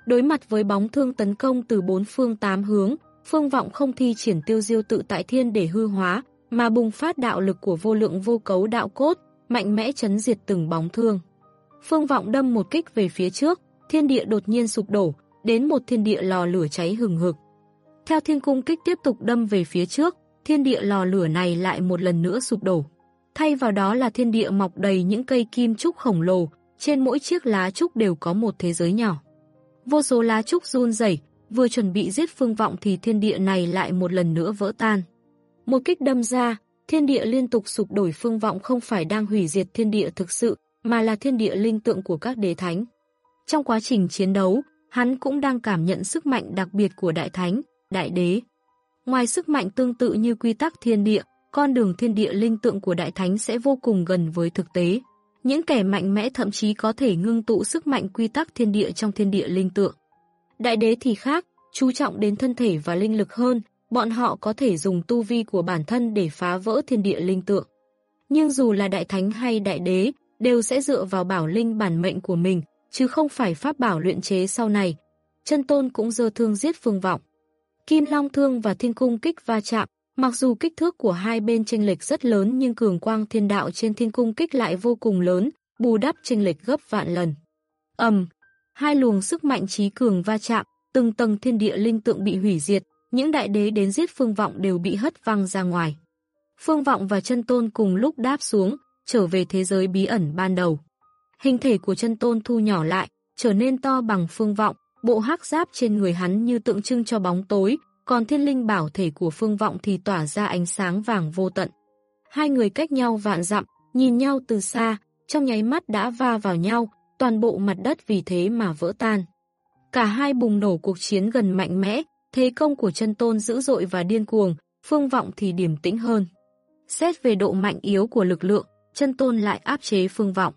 Đối mặt với bóng thương tấn công từ bốn phương tám hướng, phương vọng không thi triển tiêu diêu tự tại thiên để hư hóa, mà bùng phát đạo lực của vô lượng vô cấu đạo cốt, mạnh mẽ chấn diệt từng bóng thương. Phương vọng đâm một kích về phía trước, thiên địa đột nhiên sụp đổ, đến một thiên địa lò lửa cháy hừng hực. Theo thiên cung kích tiếp tục đâm về phía trước, thiên địa lò lửa này lại một lần nữa sụp đổ. Thay vào đó là thiên địa mọc đầy những cây kim trúc khổng lồ, trên mỗi chiếc lá trúc đều có một thế giới nhỏ. Vô số lá trúc run rẩy, vừa chuẩn bị giết phương vọng thì thiên địa này lại một lần nữa vỡ tan. Một kích đâm ra, thiên địa liên tục sụp đổi phương vọng không phải đang hủy diệt thiên địa thực sự, mà là thiên địa linh tượng của các đế thánh. Trong quá trình chiến đấu, hắn cũng đang cảm nhận sức mạnh đặc biệt của đại thánh, đại đế. Ngoài sức mạnh tương tự như quy tắc thiên địa, con đường thiên địa linh tượng của đại thánh sẽ vô cùng gần với thực tế. Những kẻ mạnh mẽ thậm chí có thể ngưng tụ sức mạnh quy tắc thiên địa trong thiên địa linh tượng. Đại đế thì khác, chú trọng đến thân thể và linh lực hơn, bọn họ có thể dùng tu vi của bản thân để phá vỡ thiên địa linh tượng. Nhưng dù là đại thánh hay đại đế, đều sẽ dựa vào bảo linh bản mệnh của mình, chứ không phải pháp bảo luyện chế sau này. Chân tôn cũng dơ thương giết phương vọng. Kim Long Thương và Thiên Cung kích va chạm, Mặc dù kích thước của hai bên chênh lệch rất lớn nhưng cường quang thiên đạo trên thiên cung kích lại vô cùng lớn, bù đắp chênh lệch gấp vạn lần. Ầm, hai luồng sức mạnh trí cường va chạm, từng tầng thiên địa linh tượng bị hủy diệt, những đại đế đến giết Phương Vọng đều bị hất văng ra ngoài. Phương Vọng và chân tôn cùng lúc đáp xuống, trở về thế giới bí ẩn ban đầu. Hình thể của chân tôn thu nhỏ lại, trở nên to bằng Phương Vọng, bộ hắc giáp trên người hắn như tượng trưng cho bóng tối, còn thiên linh bảo thể của Phương Vọng thì tỏa ra ánh sáng vàng vô tận. Hai người cách nhau vạn dặm, nhìn nhau từ xa, trong nháy mắt đã va vào nhau, toàn bộ mặt đất vì thế mà vỡ tan. Cả hai bùng nổ cuộc chiến gần mạnh mẽ, thế công của chân tôn dữ dội và điên cuồng, Phương Vọng thì điềm tĩnh hơn. Xét về độ mạnh yếu của lực lượng, chân tôn lại áp chế Phương Vọng.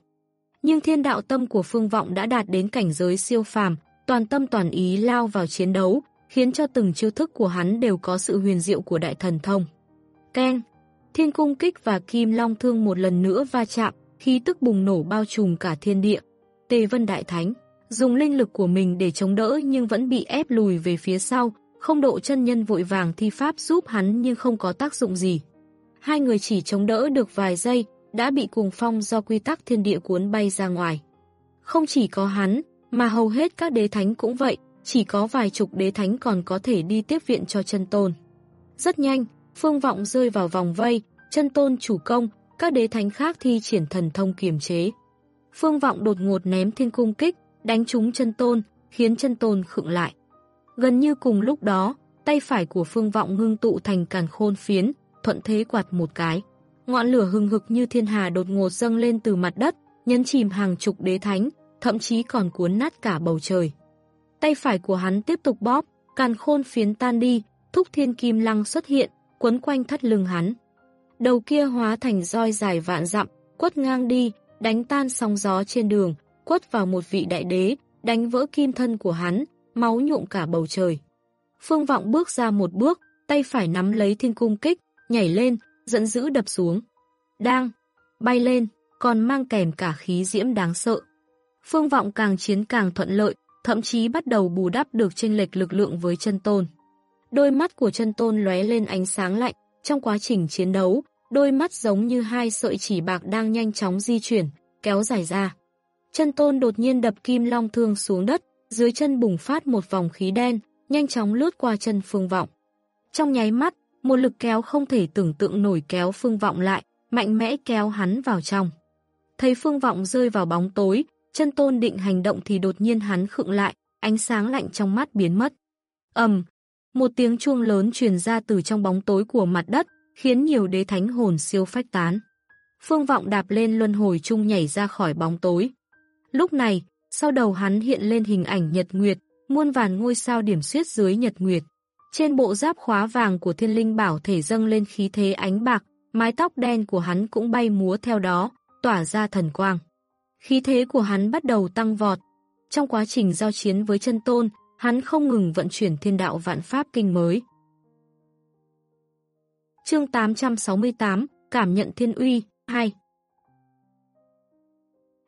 Nhưng thiên đạo tâm của Phương Vọng đã đạt đến cảnh giới siêu phàm, toàn tâm toàn ý lao vào chiến đấu, khiến cho từng chiêu thức của hắn đều có sự huyền diệu của đại thần thông. Keng, thiên cung kích và kim long thương một lần nữa va chạm, khí tức bùng nổ bao trùm cả thiên địa. Tề Vân Đại Thánh, dùng linh lực của mình để chống đỡ nhưng vẫn bị ép lùi về phía sau, không độ chân nhân vội vàng thi pháp giúp hắn nhưng không có tác dụng gì. Hai người chỉ chống đỡ được vài giây, đã bị cuồng phong do quy tắc thiên địa cuốn bay ra ngoài. Không chỉ có hắn, mà hầu hết các đế thánh cũng vậy, chỉ có vài chục đế thánh còn có thể đi tiếp viện cho chân tôn. Rất nhanh, phương vọng rơi vào vòng vây, chân tôn chủ công, các đế thánh khác thi triển thần thông kiềm chế. Phương vọng đột ngột ném thiên cung kích, đánh trúng chân tôn, khiến chân tôn khựng lại. Gần như cùng lúc đó, tay phải của phương vọng ngưng tụ thành càn khôn phiến, thuận thế quạt một cái. Ngọn lửa hừng hực như thiên hà đột ngột dâng lên từ mặt đất, nhấn chìm hàng chục đế thánh, thậm chí còn cuốn nát cả bầu trời. Tay phải của hắn tiếp tục bóp, càn khôn phiến tan đi, thúc thiên kim lăng xuất hiện, quấn quanh thắt lưng hắn. Đầu kia hóa thành roi dài vạn dặm, quất ngang đi, đánh tan sóng gió trên đường, quất vào một vị đại đế, đánh vỡ kim thân của hắn, máu nhuộm cả bầu trời. Phương Vọng bước ra một bước, tay phải nắm lấy thiên cung kích, nhảy lên, dẫn dữ đập xuống. Đang, bay lên, còn mang kèm cả khí diễm đáng sợ. Phương Vọng càng chiến càng thuận lợi, thậm chí bắt đầu bù đắp được chênh lệch lực lượng với chân tôn. Đôi mắt của chân tôn lóe lên ánh sáng lạnh, trong quá trình chiến đấu, đôi mắt giống như hai sợi chỉ bạc đang nhanh chóng di chuyển, kéo dài ra. Chân tôn đột nhiên đập kim long thương xuống đất, dưới chân bùng phát một vòng khí đen, nhanh chóng lướt qua chân phương vọng. Trong nháy mắt, một lực kéo không thể tưởng tượng nổi kéo phương vọng lại, mạnh mẽ kéo hắn vào trong. Thấy phương vọng rơi vào bóng tối, chân tôn định hành động thì đột nhiên hắn khựng lại, ánh sáng lạnh trong mắt biến mất. ầm, một tiếng chuông lớn truyền ra từ trong bóng tối của mặt đất, khiến nhiều đế thánh hồn siêu phách tán. Phương vọng đạp lên luân hồi chung nhảy ra khỏi bóng tối. Lúc này, sau đầu hắn hiện lên hình ảnh nhật nguyệt, muôn vàn ngôi sao điểm xuyết dưới nhật nguyệt. Trên bộ giáp khóa vàng của thiên linh bảo thể dâng lên khí thế ánh bạc, mái tóc đen của hắn cũng bay múa theo đó, tỏa ra thần quang. Khí thế của hắn bắt đầu tăng vọt. Trong quá trình giao chiến với chân tôn, hắn không ngừng vận chuyển thiên đạo vạn pháp kinh mới. Chương 868, Cảm nhận thiên uy, 2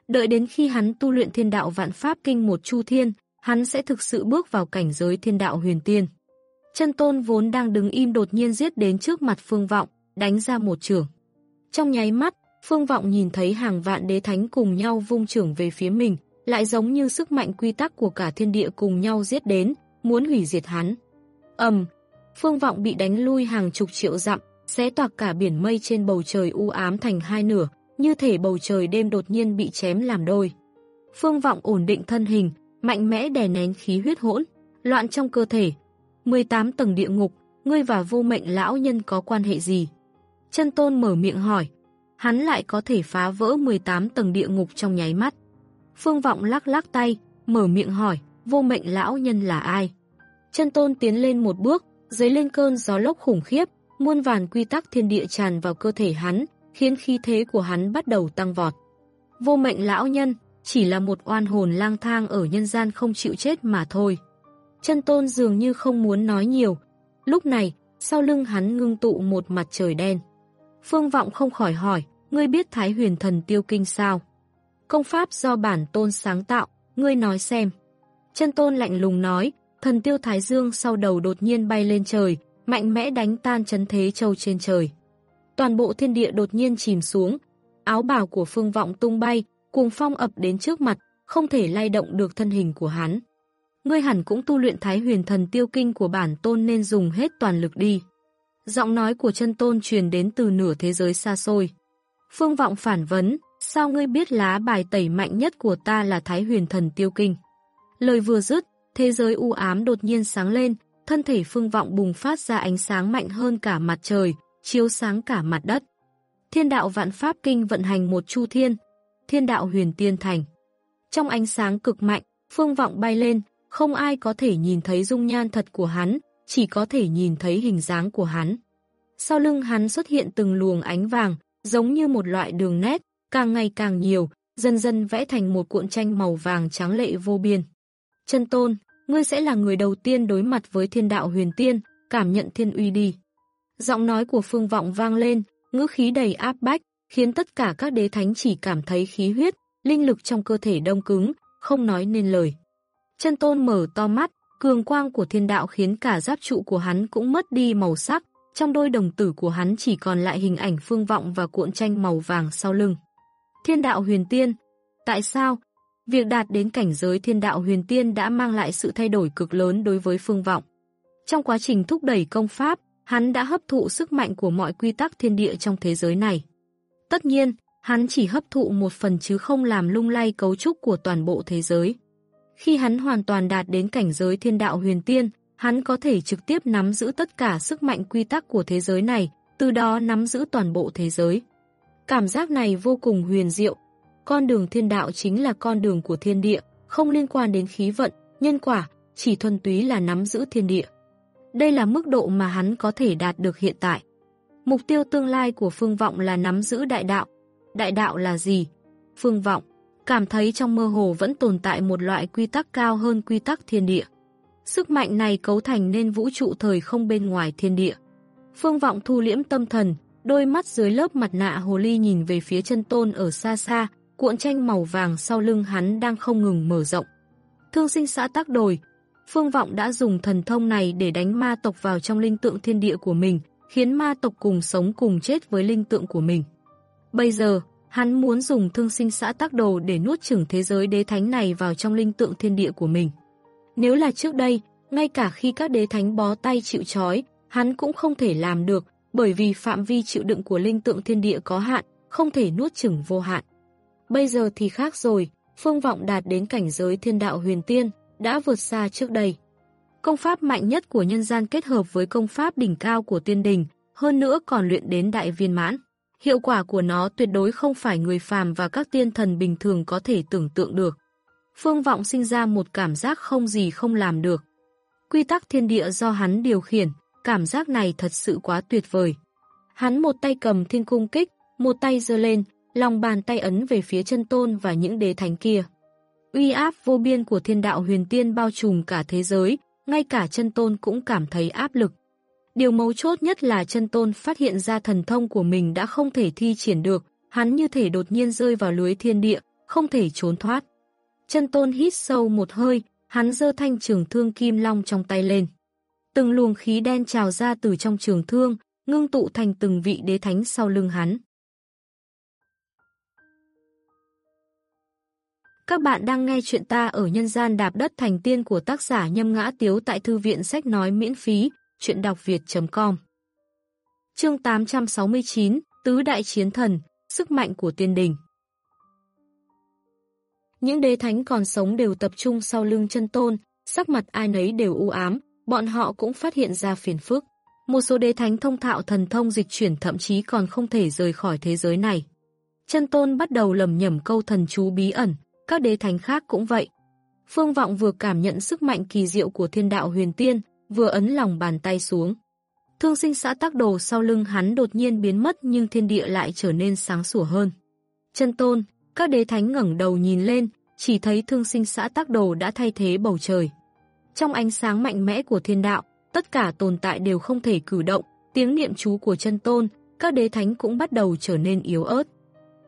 Đợi đến khi hắn tu luyện thiên đạo vạn pháp kinh một chu thiên, hắn sẽ thực sự bước vào cảnh giới thiên đạo huyền tiên. Chân tôn vốn đang đứng im đột nhiên giết đến trước mặt phương vọng, đánh ra một trường. Trong nháy mắt, phương vọng nhìn thấy hàng vạn đế thánh cùng nhau vung trưởng về phía mình, lại giống như sức mạnh quy tắc của cả thiên địa cùng nhau giết đến, muốn hủy diệt hắn. ầm, phương vọng bị đánh lui hàng chục triệu dặm, xé toạc cả biển mây trên bầu trời u ám thành hai nửa, như thể bầu trời đêm đột nhiên bị chém làm đôi. Phương vọng ổn định thân hình, mạnh mẽ đè nén khí huyết hỗn, loạn trong cơ thể. 18 tầng địa ngục, ngươi và vô mệnh lão nhân có quan hệ gì? Chân tôn mở miệng hỏi, hắn lại có thể phá vỡ 18 tầng địa ngục trong nháy mắt. Phương vọng lắc lắc tay, mở miệng hỏi, vô mệnh lão nhân là ai? Chân tôn tiến lên một bước, dưới lên cơn gió lốc khủng khiếp, muôn vàn quy tắc thiên địa tràn vào cơ thể hắn, khiến khí thế của hắn bắt đầu tăng vọt. Vô mệnh lão nhân, chỉ là một oan hồn lang thang ở nhân gian không chịu chết mà thôi. Chân tôn dường như không muốn nói nhiều. Lúc này, sau lưng hắn ngưng tụ một mặt trời đen. Phương Vọng không khỏi hỏi, ngươi biết Thái huyền thần tiêu kinh sao? Công pháp do bản tôn sáng tạo, ngươi nói xem. Chân tôn lạnh lùng nói, thần tiêu Thái Dương sau đầu đột nhiên bay lên trời, mạnh mẽ đánh tan chấn thế châu trên trời. Toàn bộ thiên địa đột nhiên chìm xuống, áo bào của phương vọng tung bay, cuồng phong ập đến trước mặt, không thể lay động được thân hình của hắn. Ngươi hẳn cũng tu luyện thái huyền thần tiêu kinh của bản tôn nên dùng hết toàn lực đi. Giọng nói của chân tôn truyền đến từ nửa thế giới xa xôi. Phương vọng phản vấn, sao ngươi biết lá bài tẩy mạnh nhất của ta là thái huyền thần tiêu kinh? Lời vừa dứt, thế giới u ám đột nhiên sáng lên, thân thể phương vọng bùng phát ra ánh sáng mạnh hơn cả mặt trời, chiếu sáng cả mặt đất. Thiên đạo vạn pháp kinh vận hành một chu thiên, thiên đạo huyền tiên thành. Trong ánh sáng cực mạnh, phương vọng bay lên, không ai có thể nhìn thấy dung nhan thật của hắn, chỉ có thể nhìn thấy hình dáng của hắn. Sau lưng hắn xuất hiện từng luồng ánh vàng, giống như một loại đường nét, càng ngày càng nhiều, dần dần vẽ thành một cuộn tranh màu vàng trắng lệ vô biên. Chân tôn, ngươi sẽ là người đầu tiên đối mặt với thiên đạo huyền tiên, cảm nhận thiên uy đi. Giọng nói của phương vọng vang lên, ngữ khí đầy áp bách, khiến tất cả các đế thánh chỉ cảm thấy khí huyết, linh lực trong cơ thể đông cứng, không nói nên lời. Chân tôn mở to mắt, cường quang của thiên đạo khiến cả giáp trụ của hắn cũng mất đi màu sắc, trong đôi đồng tử của hắn chỉ còn lại hình ảnh phương vọng và cuộn tranh màu vàng sau lưng. Thiên đạo huyền tiên, tại sao? Việc đạt đến cảnh giới thiên đạo huyền tiên đã mang lại sự thay đổi cực lớn đối với phương vọng. Trong quá trình thúc đẩy công pháp, hắn đã hấp thụ sức mạnh của mọi quy tắc thiên địa trong thế giới này. Tất nhiên, hắn chỉ hấp thụ một phần chứ không làm lung lay cấu trúc của toàn bộ thế giới. Khi hắn hoàn toàn đạt đến cảnh giới thiên đạo huyền tiên, hắn có thể trực tiếp nắm giữ tất cả sức mạnh quy tắc của thế giới này, từ đó nắm giữ toàn bộ thế giới. Cảm giác này vô cùng huyền diệu. Con đường thiên đạo chính là con đường của thiên địa, không liên quan đến khí vận, nhân quả, chỉ thuần túy là nắm giữ thiên địa. Đây là mức độ mà hắn có thể đạt được hiện tại. Mục tiêu tương lai của Phương Vọng là nắm giữ đại đạo. Đại đạo là gì? Phương Vọng cảm thấy trong mơ hồ vẫn tồn tại một loại quy tắc cao hơn quy tắc thiên địa. Sức mạnh này cấu thành nên vũ trụ thời không bên ngoài thiên địa. Phương Vọng thu liễm tâm thần, đôi mắt dưới lớp mặt nạ hồ ly nhìn về phía chân tôn ở xa xa, cuộn tranh màu vàng sau lưng hắn đang không ngừng mở rộng. Thương sinh xã tác đồi, Phương Vọng đã dùng thần thông này để đánh ma tộc vào trong linh tượng thiên địa của mình, khiến ma tộc cùng sống cùng chết với linh tượng của mình. Bây giờ, hắn muốn dùng thương sinh xã tác đồ để nuốt chửng thế giới đế thánh này vào trong linh tượng thiên địa của mình. Nếu là trước đây, ngay cả khi các đế thánh bó tay chịu chói, hắn cũng không thể làm được, bởi vì phạm vi chịu đựng của linh tượng thiên địa có hạn, không thể nuốt chửng vô hạn. Bây giờ thì khác rồi, phương vọng đạt đến cảnh giới thiên đạo huyền tiên, đã vượt xa trước đây. Công pháp mạnh nhất của nhân gian kết hợp với công pháp đỉnh cao của tiên đình, hơn nữa còn luyện đến đại viên mãn. Hiệu quả của nó tuyệt đối không phải người phàm và các tiên thần bình thường có thể tưởng tượng được. Phương Vọng sinh ra một cảm giác không gì không làm được. Quy tắc thiên địa do hắn điều khiển, cảm giác này thật sự quá tuyệt vời. Hắn một tay cầm thiên cung kích, một tay giơ lên, lòng bàn tay ấn về phía chân tôn và những đế thánh kia. Uy áp vô biên của thiên đạo huyền tiên bao trùm cả thế giới, ngay cả chân tôn cũng cảm thấy áp lực. Điều mấu chốt nhất là chân tôn phát hiện ra thần thông của mình đã không thể thi triển được, hắn như thể đột nhiên rơi vào lưới thiên địa, không thể trốn thoát. Chân tôn hít sâu một hơi, hắn dơ thanh trường thương kim long trong tay lên. Từng luồng khí đen trào ra từ trong trường thương, ngưng tụ thành từng vị đế thánh sau lưng hắn. Các bạn đang nghe chuyện ta ở nhân gian đạp đất thành tiên của tác giả Nhâm Ngã Tiếu tại Thư viện Sách Nói miễn phí, chuyện đọc việt.com Chương 869, Tứ Đại Chiến Thần, Sức mạnh của tiên đình những đế thánh còn sống đều tập trung sau lưng chân tôn, sắc mặt ai nấy đều u ám, bọn họ cũng phát hiện ra phiền phức. Một số đế thánh thông thạo thần thông dịch chuyển thậm chí còn không thể rời khỏi thế giới này. Chân tôn bắt đầu lầm nhầm câu thần chú bí ẩn, các đế thánh khác cũng vậy. Phương Vọng vừa cảm nhận sức mạnh kỳ diệu của thiên đạo huyền tiên, vừa ấn lòng bàn tay xuống. Thương sinh xã tác đồ sau lưng hắn đột nhiên biến mất nhưng thiên địa lại trở nên sáng sủa hơn. Chân tôn, các đế thánh ngẩng đầu nhìn lên, chỉ thấy thương sinh xã tác đồ đã thay thế bầu trời. Trong ánh sáng mạnh mẽ của thiên đạo, tất cả tồn tại đều không thể cử động, tiếng niệm chú của chân tôn, các đế thánh cũng bắt đầu trở nên yếu ớt.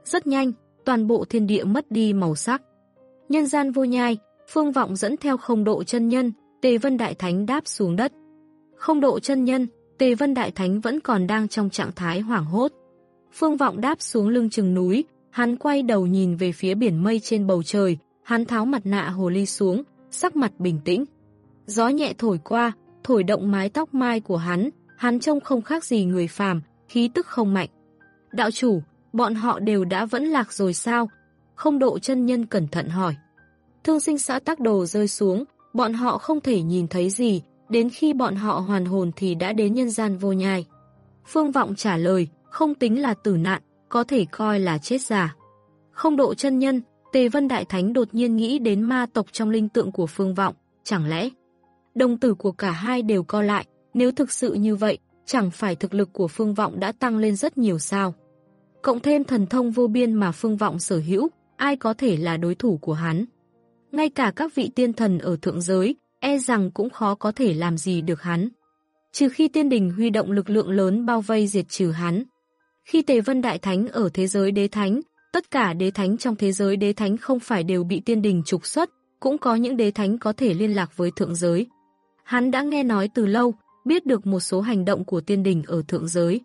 Rất nhanh, toàn bộ thiên địa mất đi màu sắc. Nhân gian vô nhai, phương vọng dẫn theo không độ chân nhân, Tề Vân Đại Thánh đáp xuống đất. Không độ chân nhân, Tề Vân Đại Thánh vẫn còn đang trong trạng thái hoảng hốt. Phương Vọng đáp xuống lưng chừng núi, hắn quay đầu nhìn về phía biển mây trên bầu trời, hắn tháo mặt nạ hồ ly xuống, sắc mặt bình tĩnh. Gió nhẹ thổi qua, thổi động mái tóc mai của hắn, hắn trông không khác gì người phàm, khí tức không mạnh. Đạo chủ, bọn họ đều đã vẫn lạc rồi sao? Không độ chân nhân cẩn thận hỏi. Thương sinh xã tác đồ rơi xuống, bọn họ không thể nhìn thấy gì, đến khi bọn họ hoàn hồn thì đã đến nhân gian vô nhai. Phương Vọng trả lời, không tính là tử nạn, có thể coi là chết giả. Không độ chân nhân, Tề Vân Đại Thánh đột nhiên nghĩ đến ma tộc trong linh tượng của Phương Vọng, chẳng lẽ đồng tử của cả hai đều co lại, nếu thực sự như vậy, chẳng phải thực lực của Phương Vọng đã tăng lên rất nhiều sao? Cộng thêm thần thông vô biên mà Phương Vọng sở hữu, ai có thể là đối thủ của hắn? Ngay cả các vị tiên thần ở thượng giới, e rằng cũng khó có thể làm gì được hắn. Trừ khi tiên đình huy động lực lượng lớn bao vây diệt trừ hắn. Khi Tề Vân Đại Thánh ở thế giới đế thánh, tất cả đế thánh trong thế giới đế thánh không phải đều bị tiên đình trục xuất, cũng có những đế thánh có thể liên lạc với thượng giới. Hắn đã nghe nói từ lâu, biết được một số hành động của tiên đình ở thượng giới.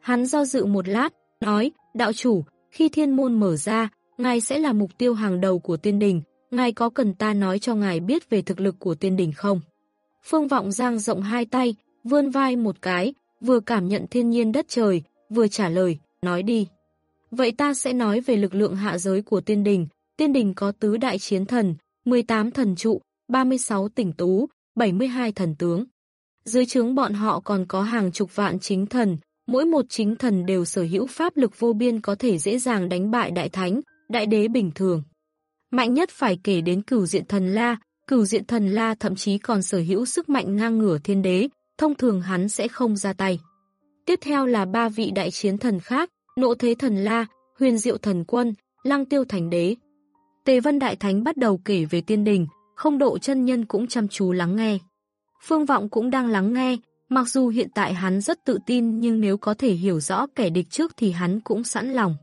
Hắn do dự một lát, nói, đạo chủ, khi thiên môn mở ra, ngài sẽ là mục tiêu hàng đầu của tiên đình, ngài có cần ta nói cho ngài biết về thực lực của tiên đình không? Phương Vọng giang rộng hai tay, vươn vai một cái, vừa cảm nhận thiên nhiên đất trời, vừa trả lời, nói đi. Vậy ta sẽ nói về lực lượng hạ giới của tiên đình. Tiên đình có tứ đại chiến thần, 18 thần trụ, 36 tỉnh tú, 72 thần tướng. Dưới trướng bọn họ còn có hàng chục vạn chính thần, mỗi một chính thần đều sở hữu pháp lực vô biên có thể dễ dàng đánh bại đại thánh, đại đế bình thường. Mạnh nhất phải kể đến cửu diện thần La, cửu diện thần La thậm chí còn sở hữu sức mạnh ngang ngửa thiên đế, thông thường hắn sẽ không ra tay. Tiếp theo là ba vị đại chiến thần khác, nộ thế thần La, huyền diệu thần quân, lăng tiêu thành đế. Tề Vân Đại Thánh bắt đầu kể về tiên đình, không độ chân nhân cũng chăm chú lắng nghe. Phương Vọng cũng đang lắng nghe, mặc dù hiện tại hắn rất tự tin nhưng nếu có thể hiểu rõ kẻ địch trước thì hắn cũng sẵn lòng.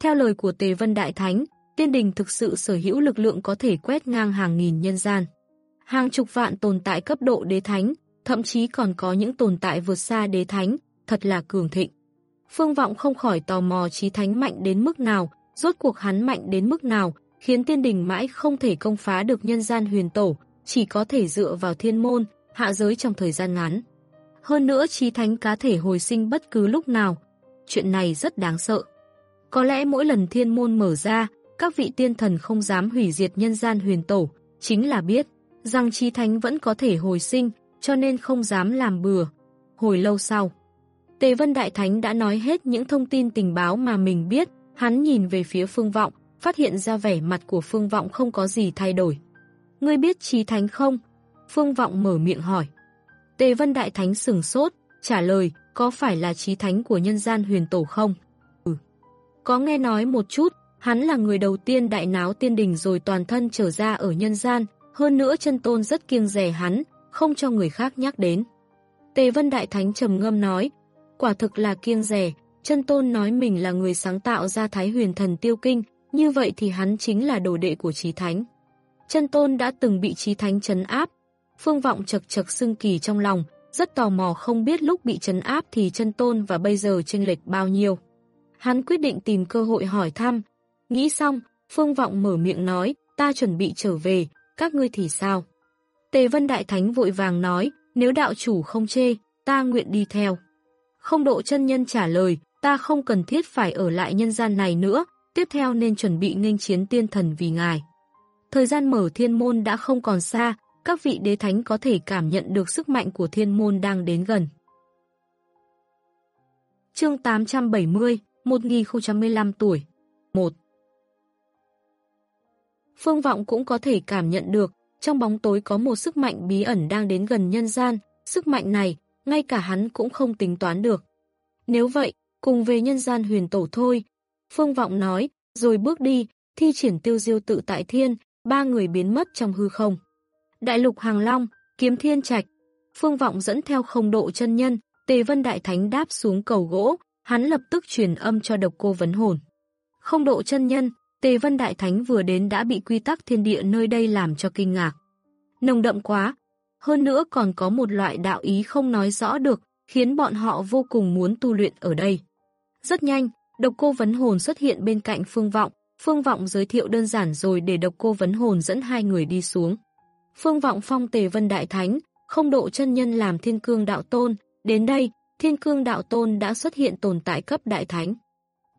Theo lời của Tề Vân Đại Thánh, tiên đình thực sự sở hữu lực lượng có thể quét ngang hàng nghìn nhân gian. Hàng chục vạn tồn tại cấp độ đế thánh, thậm chí còn có những tồn tại vượt xa đế thánh, thật là cường thịnh. Phương Vọng không khỏi tò mò trí thánh mạnh đến mức nào, rốt cuộc hắn mạnh đến mức nào, khiến tiên đình mãi không thể công phá được nhân gian huyền tổ, chỉ có thể dựa vào thiên môn, hạ giới trong thời gian ngắn. Hơn nữa trí thánh cá thể hồi sinh bất cứ lúc nào. Chuyện này rất đáng sợ. Có lẽ mỗi lần thiên môn mở ra, các vị tiên thần không dám hủy diệt nhân gian huyền tổ, chính là biết rằng trí thánh vẫn có thể hồi sinh, cho nên không dám làm bừa. Hồi lâu sau, Tề Vân Đại Thánh đã nói hết những thông tin tình báo mà mình biết, hắn nhìn về phía Phương Vọng, phát hiện ra vẻ mặt của Phương Vọng không có gì thay đổi. Ngươi biết trí thánh không? Phương Vọng mở miệng hỏi. Tề Vân Đại Thánh sừng sốt, trả lời, có phải là trí thánh của nhân gian huyền tổ không? Ừ. Có nghe nói một chút, hắn là người đầu tiên đại náo tiên đình rồi toàn thân trở ra ở nhân gian, hơn nữa chân tôn rất kiêng rẻ hắn, không cho người khác nhắc đến. Tề Vân Đại Thánh trầm ngâm nói, quả thực là kiêng rẻ, chân tôn nói mình là người sáng tạo ra Thái Huyền Thần Tiêu Kinh, như vậy thì hắn chính là đồ đệ của Trí Thánh. Chân tôn đã từng bị Trí Thánh chấn áp, phương vọng chật chật xưng kỳ trong lòng, rất tò mò không biết lúc bị chấn áp thì chân tôn và bây giờ chênh lệch bao nhiêu. Hắn quyết định tìm cơ hội hỏi thăm. Nghĩ xong, phương vọng mở miệng nói, ta chuẩn bị trở về, các ngươi thì sao? Tề Vân Đại Thánh vội vàng nói, nếu đạo chủ không chê, ta nguyện đi theo. Không độ chân nhân trả lời, ta không cần thiết phải ở lại nhân gian này nữa, tiếp theo nên chuẩn bị nghênh chiến tiên thần vì ngài. Thời gian mở thiên môn đã không còn xa, các vị đế thánh có thể cảm nhận được sức mạnh của thiên môn đang đến gần. Chương 870, 1015 tuổi 1 Phương Vọng cũng có thể cảm nhận được, trong bóng tối có một sức mạnh bí ẩn đang đến gần nhân gian, sức mạnh này, ngay cả hắn cũng không tính toán được. Nếu vậy, cùng về nhân gian huyền tổ thôi. Phương Vọng nói, rồi bước đi, thi triển tiêu diêu tự tại thiên, ba người biến mất trong hư không. Đại lục Hàng Long, kiếm thiên trạch. Phương Vọng dẫn theo không độ chân nhân, Tề Vân Đại Thánh đáp xuống cầu gỗ, hắn lập tức truyền âm cho độc cô vấn hồn. Không độ chân nhân, Tề Vân Đại Thánh vừa đến đã bị quy tắc thiên địa nơi đây làm cho kinh ngạc. Nồng đậm quá, hơn nữa còn có một loại đạo ý không nói rõ được, khiến bọn họ vô cùng muốn tu luyện ở đây. Rất nhanh, độc cô vấn hồn xuất hiện bên cạnh Phương Vọng, Phương Vọng giới thiệu đơn giản rồi để độc cô vấn hồn dẫn hai người đi xuống. Phương Vọng phong tề vân đại thánh, không độ chân nhân làm thiên cương đạo tôn, đến đây, thiên cương đạo tôn đã xuất hiện tồn tại cấp đại thánh.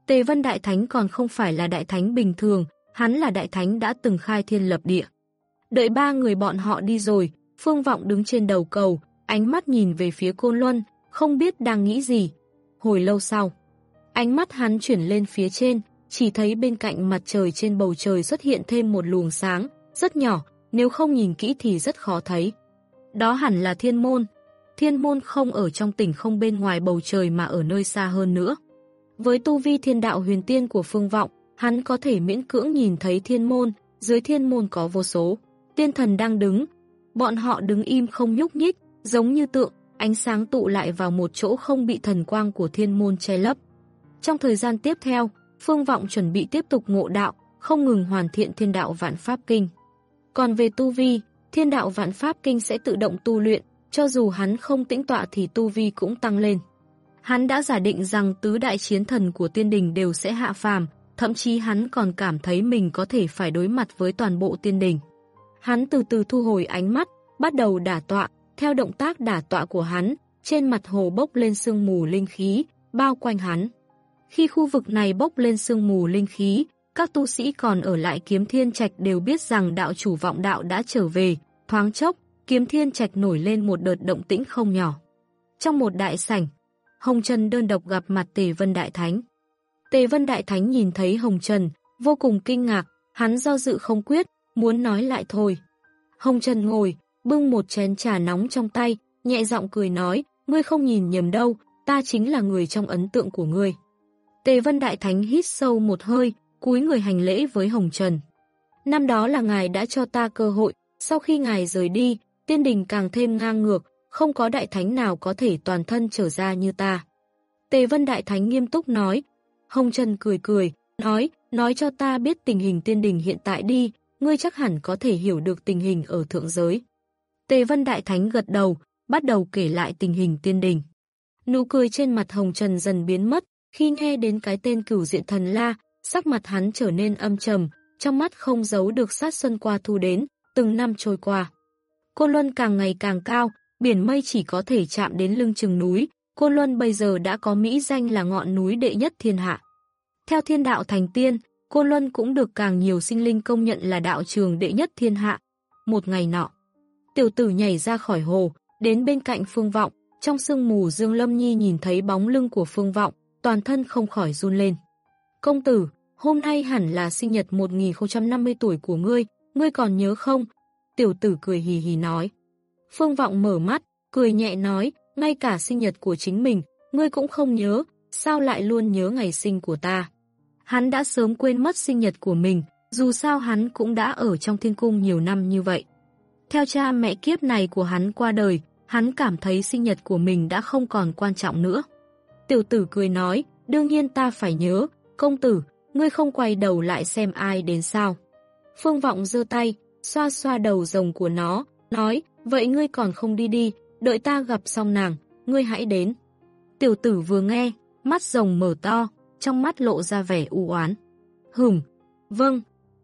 Tề vân đại thánh còn không phải là đại thánh bình thường, hắn là đại thánh đã từng khai thiên lập địa. Đợi ba người bọn họ đi rồi, Phương Vọng đứng trên đầu cầu, ánh mắt nhìn về phía Côn Luân, không biết đang nghĩ gì. Hồi lâu sau, ánh mắt hắn chuyển lên phía trên, chỉ thấy bên cạnh mặt trời trên bầu trời xuất hiện thêm một luồng sáng, rất nhỏ, nếu không nhìn kỹ thì rất khó thấy. Đó hẳn là thiên môn. Thiên môn không ở trong tỉnh không bên ngoài bầu trời mà ở nơi xa hơn nữa. Với tu vi thiên đạo huyền tiên của phương vọng, hắn có thể miễn cưỡng nhìn thấy thiên môn, dưới thiên môn có vô số. Tiên thần đang đứng, bọn họ đứng im không nhúc nhích, giống như tượng, ánh sáng tụ lại vào một chỗ không bị thần quang của thiên môn che lấp. Trong thời gian tiếp theo, Phương Vọng chuẩn bị tiếp tục ngộ đạo, không ngừng hoàn thiện thiên đạo vạn pháp kinh. Còn về tu vi, thiên đạo vạn pháp kinh sẽ tự động tu luyện, cho dù hắn không tĩnh tọa thì tu vi cũng tăng lên. Hắn đã giả định rằng tứ đại chiến thần của tiên đình đều sẽ hạ phàm, thậm chí hắn còn cảm thấy mình có thể phải đối mặt với toàn bộ tiên đình. Hắn từ từ thu hồi ánh mắt, bắt đầu đả tọa, theo động tác đả tọa của hắn, trên mặt hồ bốc lên sương mù linh khí, bao quanh hắn. Khi khu vực này bốc lên sương mù linh khí, các tu sĩ còn ở lại kiếm thiên trạch đều biết rằng đạo chủ vọng đạo đã trở về, thoáng chốc, kiếm thiên trạch nổi lên một đợt động tĩnh không nhỏ. Trong một đại sảnh, Hồng Trần đơn độc gặp mặt Tề Vân Đại Thánh. Tề Vân Đại Thánh nhìn thấy Hồng Trần, vô cùng kinh ngạc, hắn do dự không quyết, muốn nói lại thôi. Hồng Trần ngồi, bưng một chén trà nóng trong tay, nhẹ giọng cười nói, ngươi không nhìn nhầm đâu, ta chính là người trong ấn tượng của ngươi. Tề Vân Đại Thánh hít sâu một hơi, cúi người hành lễ với Hồng Trần. Năm đó là ngài đã cho ta cơ hội, sau khi ngài rời đi, tiên đình càng thêm ngang ngược, không có đại thánh nào có thể toàn thân trở ra như ta. Tề Vân Đại Thánh nghiêm túc nói, Hồng Trần cười cười, nói, nói cho ta biết tình hình tiên đình hiện tại đi, ngươi chắc hẳn có thể hiểu được tình hình ở thượng giới. Tề Vân Đại Thánh gật đầu, bắt đầu kể lại tình hình tiên đình. Nụ cười trên mặt Hồng Trần dần biến mất, khi nghe đến cái tên cửu diện thần la, sắc mặt hắn trở nên âm trầm, trong mắt không giấu được sát xuân qua thu đến, từng năm trôi qua. Côn Luân càng ngày càng cao, biển mây chỉ có thể chạm đến lưng chừng núi, Côn Luân bây giờ đã có mỹ danh là ngọn núi đệ nhất thiên hạ. Theo thiên đạo thành tiên, Côn Luân cũng được càng nhiều sinh linh công nhận là đạo trường đệ nhất thiên hạ. Một ngày nọ, tiểu tử nhảy ra khỏi hồ, đến bên cạnh Phương Vọng, trong sương mù Dương Lâm Nhi nhìn thấy bóng lưng của Phương Vọng, toàn thân không khỏi run lên. Công tử, hôm nay hẳn là sinh nhật 1050 tuổi của ngươi, ngươi còn nhớ không? Tiểu tử cười hì hì nói. Phương Vọng mở mắt, cười nhẹ nói, ngay cả sinh nhật của chính mình, ngươi cũng không nhớ, sao lại luôn nhớ ngày sinh của ta? Hắn đã sớm quên mất sinh nhật của mình, dù sao hắn cũng đã ở trong thiên cung nhiều năm như vậy. Theo cha mẹ kiếp này của hắn qua đời, hắn cảm thấy sinh nhật của mình đã không còn quan trọng nữa. Tiểu tử cười nói, đương nhiên ta phải nhớ, công tử, ngươi không quay đầu lại xem ai đến sao. Phương Vọng giơ tay, xoa xoa đầu rồng của nó, nói, vậy ngươi còn không đi đi, đợi ta gặp xong nàng, ngươi hãy đến. Tiểu tử vừa nghe, mắt rồng mở to, trong mắt lộ ra vẻ u oán. Hửm, vâng,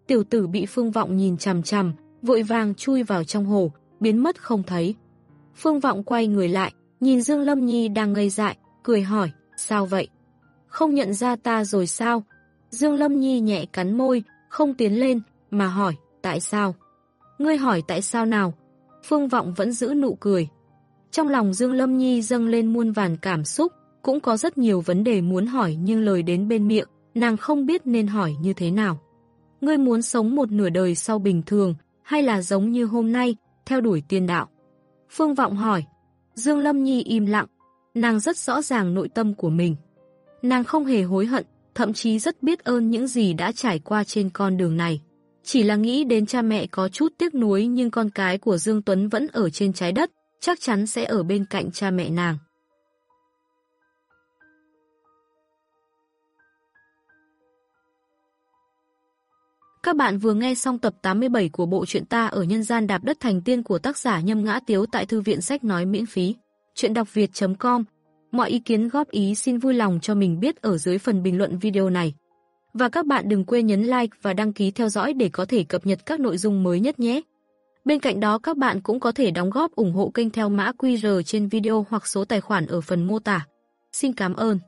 tiểu tử bị Phương Vọng nhìn chằm chằm, vội vàng chui vào trong hồ, biến mất không thấy. Phương Vọng quay người lại, nhìn Dương Lâm Nhi đang ngây dại, cười hỏi, sao vậy? Không nhận ra ta rồi sao? Dương Lâm Nhi nhẹ cắn môi, không tiến lên, mà hỏi, tại sao? Ngươi hỏi tại sao nào? Phương Vọng vẫn giữ nụ cười. Trong lòng Dương Lâm Nhi dâng lên muôn vàn cảm xúc, cũng có rất nhiều vấn đề muốn hỏi nhưng lời đến bên miệng, nàng không biết nên hỏi như thế nào. Ngươi muốn sống một nửa đời sau bình thường, hay là giống như hôm nay, theo đuổi tiên đạo? Phương Vọng hỏi. Dương Lâm Nhi im lặng, nàng rất rõ ràng nội tâm của mình. Nàng không hề hối hận, thậm chí rất biết ơn những gì đã trải qua trên con đường này. Chỉ là nghĩ đến cha mẹ có chút tiếc nuối nhưng con cái của Dương Tuấn vẫn ở trên trái đất, chắc chắn sẽ ở bên cạnh cha mẹ nàng. Các bạn vừa nghe xong tập 87 của bộ truyện ta ở nhân gian đạp đất thành tiên của tác giả Nhâm Ngã Tiếu tại thư viện sách nói miễn phí. Chuyện đọc việt.com Mọi ý kiến góp ý xin vui lòng cho mình biết ở dưới phần bình luận video này. Và các bạn đừng quên nhấn like và đăng ký theo dõi để có thể cập nhật các nội dung mới nhất nhé. Bên cạnh đó, các bạn cũng có thể đóng góp ủng hộ kênh theo mã QR trên video hoặc số tài khoản ở phần mô tả. Xin cảm ơn.